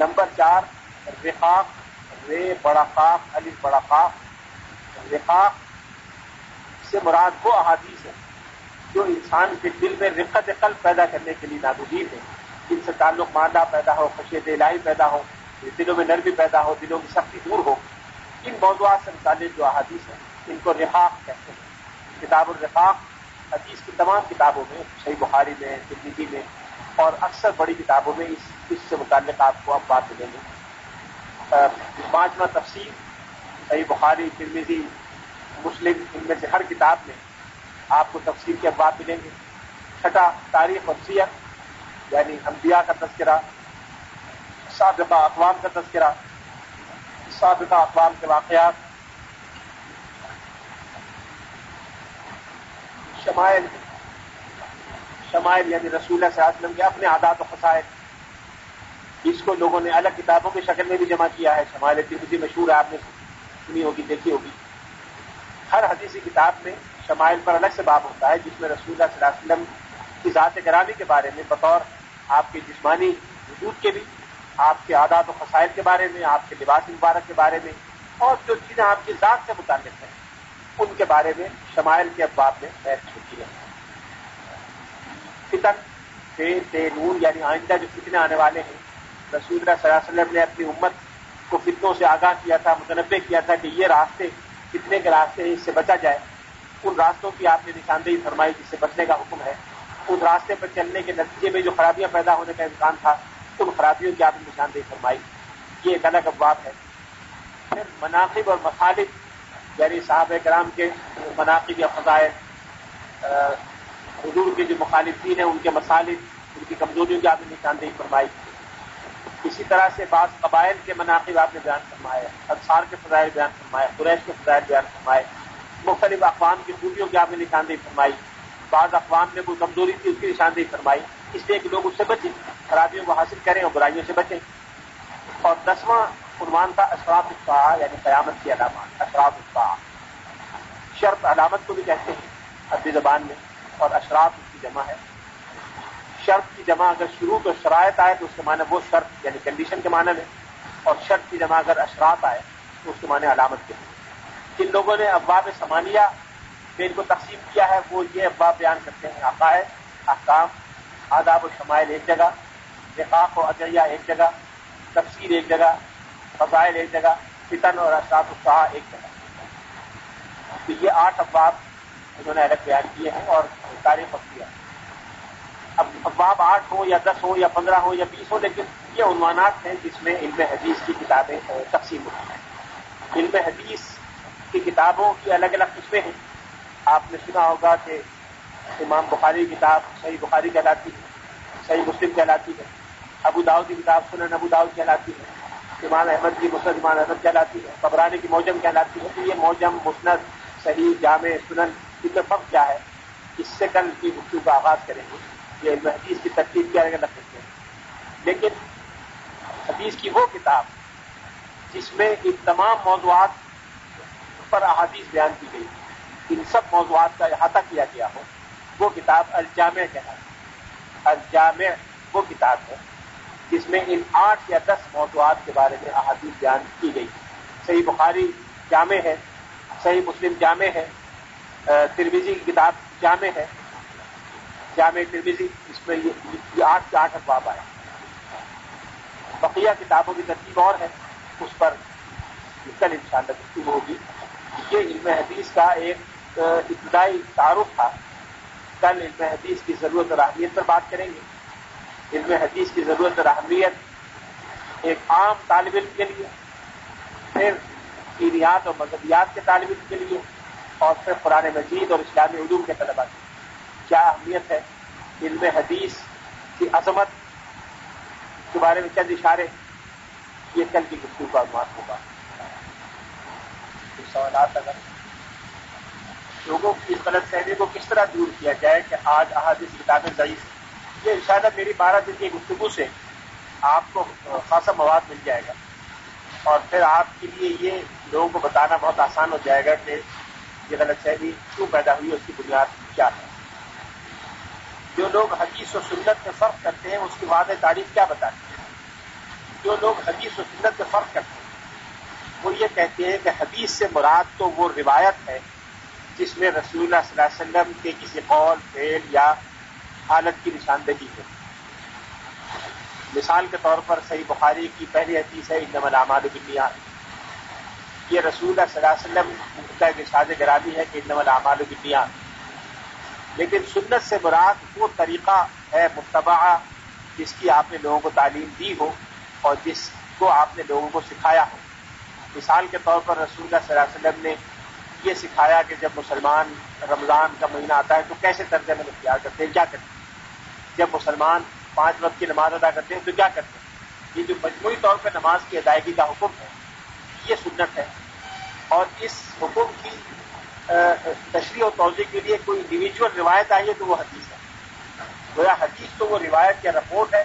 نمبر چار رقاق رے بڑا خاک علی بڑا خاک رقاق سے مراد وہ احادیث ہے جو انسان کے دل میں رقت قلب پیدا کرنے کے لیے ناگزیر ہے جن سے تعلق ماندہ پیدا ہو خشیت الہی پیدا ہو، دلوں میں نرمی پیدا ہو، دلوں کی سختی دور ہو۔ ان موضوعات سے متعلق جو احادیث ہیں، ان کو رفاق کہتے ہیں۔ کتاب الرفاق، حدیث کی تمام کتابوں میں، صحیح بخاری میں زندگی میں اور اکثر بڑی کتابوں میں اس اس سے متعلق آپ کو اب بات ملیں گے۔ پانچواں تفصیل صحیح بخاری ترمیزی مسلم، ان میں سے ہر کتاب میں آپ کو تفصیل کے ابواب ملیں گے۔ چھٹا، تاریخ اور سیت یعنی انبیاء کا تذکرہ، سابقہ اقوام کا تذکرہ، سابقہ اقوام کے واقعات، شمائل شمائل یعنی رسول اللہ وسلم کے اپنے عادات و خسائل اس کو لوگوں نے الگ کتابوں کی شکل میں بھی جمع کیا ہے، شمائل ترمزی مشہور ہے، آپ نے سنی ہوگی، دیکھی ہوگی۔ ہر حدیثی کتاب میں شمائل پر الگ سے باب ہوتا ہے، جس میں رسول اللہ صلی اللہ علیہ وسلم کی ذات گرامی کے بارے میں، بطور آپ کے جسمانی وجود کے بھی، آپ کے عادات و خسائل کے بارے میں، آپ کے لباس مبارک کے بارے میں، اور جو چیزیں آپ کی ذات سے متعلق ہیں، ان کے بارے میں شمائل کے ابواب میں بحث ہوتی ہے فتن تے نور یعنی آئندہ جو فتنے آنے والے ہیں، رسول اللہ صلی اللہ علیہ وسلم نے اپنی امت کو فتنوں سے آگاہ کیا تھا متنوع کیا تھا کہ یہ راستے فتنے کے راستے ہیں، اس سے بچا جائے۔ ان راستوں کی آپ نے نشاندہی فرمائی جس سے بچنے کا حکم ہے۔ اس راستے پر چلنے کے نتیجے میں جو خرابیاں پیدا ہونے کا امکان تھا، ان خرابیوں کی آپ نے نشاندہی فرمائی۔ یہ ایک الگ افواب ہے۔ پھر مناقب اور مخالف یعنی صاحب کرام کے مناقب یا فضائل حضور کے جو مخالفین ہیں، ان کے مسالف ان کی کمزوریوں کی آپ نے نشاندہی فرمائی۔ اسی طرح سے بعض قبائل کے مناقب آپ نے بیان فرمائے، انصار کے فضائل بیان فرمائے، قریش کے فضائل بیان فرمائے۔ مختلف اقوام کی خوبیوں کی آپ نے نشاندہی فرمائی۔ بعض اقوام میں کوئی کمزوری تھی، اس کی نشاندہی فرمائی۔ اس لیے کہ لوگ اس سے بچیں خرابیوں کو حاصل کریں اور برائیوں سے بچیں۔ اور دسواں عنوان تھا، اشراف اطفاع یعنی قیامت کی علامات، اشراف اطفاع شرط علامت کو بھی کہتے ہیں عربی زبان میں۔ اور اشراف اس کی جمع ہے۔ شرط کی جمع اگر شروع تو شرائط آئے تو اس کے معنی وہ شرط یعنی کنڈیشن کے معنی میں، اور شرط کی جمع اگر اشراط آئے تو اس کے معنی علامت کے جن لوگوں نے ابواب سمانیہ میں ان کو تقسیم کیا ہے، وہ یہ ابواب بیان کرتے ہیں۔ عقائد احکام، آداب و شمائل ایک جگہ رقاق و اجیہ ایک جگہ، تفسیر ایک جگہ، فضائل ایک جگہ، فتن اور اشراط الصحا ایک جگہ۔ تو یہ آٹھ ابواب انہوں نے الگ بیان کیے ہیں اور تاریخ کیا۔ اب ابواب آٹھ ہوں یا دس ہوں یا پندرہ ہوں یا بیس ہوں لیکن یہ عنوانات ہیں جس میں علم حدیث کی کتابیں تقسیم ہوتی ہیں۔ علم حدیث کی کتابوں کی الگ الگ قسمیں ہیں۔ آپ نے سنا ہوگا کہ امام بخاری کتاب صحیح بخاری کہلاتی ہے، صحیح مسلم کہلاتی ہے۔ ابو داؤد کی کتاب سنن ابو داؤد کہلاتی ہے۔ امام احمد کی مسند امام احمد کہلاتی ہے۔ قبرانی کی موجم کہلاتی ہے۔ تو یہ موجم، مسند، صحیح، جامع، سنن ان میں فرق کیا ہے؟ اس سے کل کی گفتگو کا آغاز کریں گے، یہ حدیث کی ترتیب کیا رکھ سکتے ہیں۔ لیکن حدیث کی وہ کتاب جس میں ان تمام موضوعات پر احادیث بیان کی گئی، ان سب موضوعات کا احاطہ کیا گیا ہو، وہ کتاب الجامع کہنا الجامع وہ کتاب ہے جس میں ان آٹھ یا دس موضوعات کے بارے میں احادیث بیان کی گئی۔ صحیح بخاری جامع ہے، صحیح مسلم جامع ہے ترویزی کی کتاب جامع ہے۔ جامع ترویزی اس میں یہ آٹھ کے آٹھ اخباب آئے۔ بقیہ کتابوں کی ترتیب اور ہے، اس پر کل ان شاء اللہ ہوگی۔ یہ علم حدیث کا ایک ابتدائی تعارف تھا۔ کل علم حدیث کی ضرورت اور اہمیت پر بات کریں گے۔ علم حدیث کی ضرورت اور اہمیت ایک عام طالب علم کے لیے، پھر دینیات اور مذہبیات کے طالب علم کے لیے۔ اور پھر قرآن مجید اور اسلامی علوم کے طلبا کی۔ کیا اہمیت ہے علم حدیث کی عظمت کے بارے میں چند اشارے؟ یہ کل کی گفتگو کا عنوان ہوگا۔ سوالات اگر لوگوں کی اس غلط فہمی کو کس طرح دور کیا جائے کہ آج احادیث کتابیں ضعیف یہ اشارہ میری بارہ دن کی گفتگو سے آپ کو خاصا مواد مل جائے گا۔ اور پھر آپ کے لیے یہ لوگوں کو بتانا بہت آسان ہو جائے گا کہ یہ غلط فہمی کیوں پیدا ہوئی اس کی بنیاد کیا ہے؟ جو لوگ حدیث و سنت میں فرق کرتے ہیں، اس کی واضح تاریخ کیا بتاتے ہیں جو لوگ حدیث و سنت میں فرق کرتے ہیں، وہ یہ کہتے ہیں کہ حدیث سے مراد تو وہ روایت ہے جس میں رسول اللہ صلی اللہ علیہ وسلم کے کسی قول فیل یا حالت کی نشاندہی ہے مثال کے طور پر صحیح بخاری کی پہلی حدیث ہے انم العمال بنیا یہ رسول اللہ صلی اللہ علیہ وسلم کا ارشاد گرامی ہے کہ انم العمال بنیا لیکن سنت سے مراد وہ طریقہ ہے متبع جس کی آپ نے لوگوں کو تعلیم دی ہو اور جس کو آپ نے لوگوں کو سکھایا ہو۔ مثال کے طور پر رسول اللہ صلی اللہ علیہ وسلم نے یہ سکھایا کہ جب مسلمان رمضان کا مہینہ آتا ہے تو کیسے طرز میں اختیار کرتے ہیں؟ کیا کرتے ہیں؟ جب مسلمان پانچ وقت کی نماز ادا کرتے ہیں تو کیا کرتے ہیں؟ یہ جو مجموعی طور پہ نماز کی ادائیگی کا حکم ہے یہ سنت ہے۔ اور اس حکم کی تشریح و توضیع کے لیے کوئی انڈیویجول روایت آئی ہے تو وہ حدیث ہے۔ گویا حدیث تو وہ روایت یا رپورٹ ہے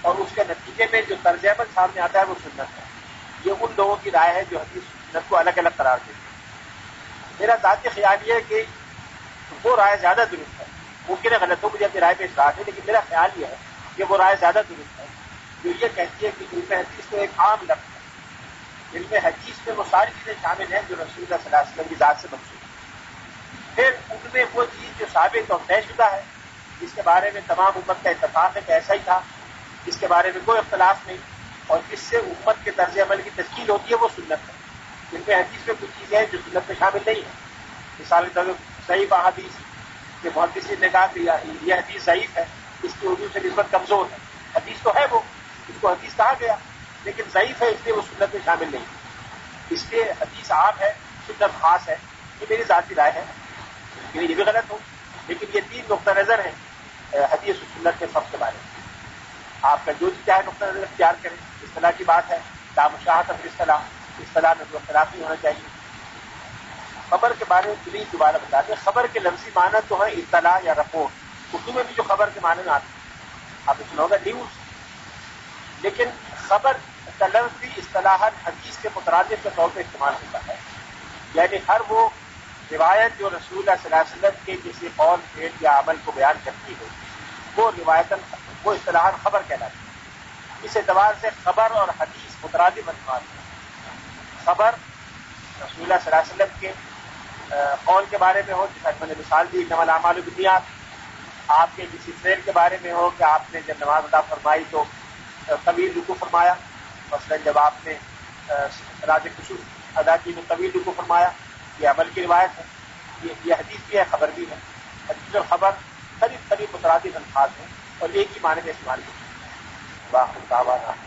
اور اس کے نتیجے میں جو طرز عمل سامنے آتا ہے وہ سنت ہے۔ یہ ان لوگوں کی رائے ہے جو حدیث سنت کو الگ الگ قرار دیتے ہیں۔ میرا ذاتی خیال یہ ہے کہ وہ رائے زیادہ درست ہے۔ ممکن ہے غلط ہو مجھے اپنی رائے پہ اشراک ہے لیکن میرا خیال یہ ہے کہ وہ رائے زیادہ درست ہے۔ جو یہ کہتی ہے کہ علم حدیث تو ایک عام لفظ ہے۔ علم حدیث میں وہ ساری چیزیں شامل ہیں جو رسول اللہ صلی اللہ علیہ وسلم کی ذات سے منسوخ پھر ان میں وہ چیز جو ثابت اور طے شدہ ہے، جس کے بارے میں تمام امت کا اتفاق ہے کہ ایسا ہی تھا، جس کے بارے میں کوئی اختلاف نہیں، اور جس سے امت کے طرز عمل کی تشکیل ہوتی ہے، وہ سنت ہے۔ جن میں حدیث میں کچھ چیزیں ہیں جو سنت میں شامل نہیں ہیں۔ مثال کے طور پر صحیح بحادیث کہ بہت کسی نے کہا کہ یہ حدیث ضعیف ہے، اس کی اردو سے نسبت کمزور ہے۔ حدیث تو ہے وہ، اس کو حدیث کہا گیا۔ لیکن ضعیف ہے، اس لیے وہ سنت میں شامل نہیں۔ اس لیے حدیث عام ہے، سنت خاص ہے۔ یہ میری ذاتی رائے ہے۔ یہ بھی غلط ہو۔ لیکن یہ تین نقطہ نظر ہیں حدیث و سنت کے فرق کے بارے میں۔ آپ کا جو چاہے نقطہ نظر اختیار کریں۔ اس طرح کی بات ہے دامشاہت اب اصطلاح اصطلاح میں جو اختلاف نہیں ہونا چاہیے۔ خبر کے بارے میں پلیز دوبارہ بتا دیں۔ خبر کے لفظی معنی تو ہے اطلاع یا رپورٹ اردو میں بھی جو خبر کے معنی میں آتی ہے آپ نے سنا ہوگا نیوز لیکن خبر کا لفظ بھی اصطلاحات حدیث کے مترادف کے طور پہ استعمال ہوتا ہے۔ یعنی ہر وہ روایت جو رسول اللہ صلی اللہ علیہ وسلم کے کسی قول فیل یا عمل کو بیان کرتی ہے وہ روایت وہ اصطلاح خبر کہلاتی ہے۔ اس اعتبار سے خبر اور حدیث مترادف الفاظ ہیں۔ خبر رسول اللہ صلی اللہ علیہ وسلم کے قول کے بارے میں ہو، جیسا میں نے مثال دی نمل اعمال بنیاد آپ کے کسی فیل کے بارے میں ہو کہ آپ نے جب نماز ادا فرمائی تو طویل رکو فرمایا۔ مثلاً جب آپ نے راج کشور ادا کی تو طویل کو فرمایا، یہ عمل کی روایت ہے، یہ حدیث بھی ہے، خبر بھی ہے۔ حدیث اور خبر قریب قریب مترادف الفاظ ہیں اور ایک ہی معنی میں استعمال کی باہر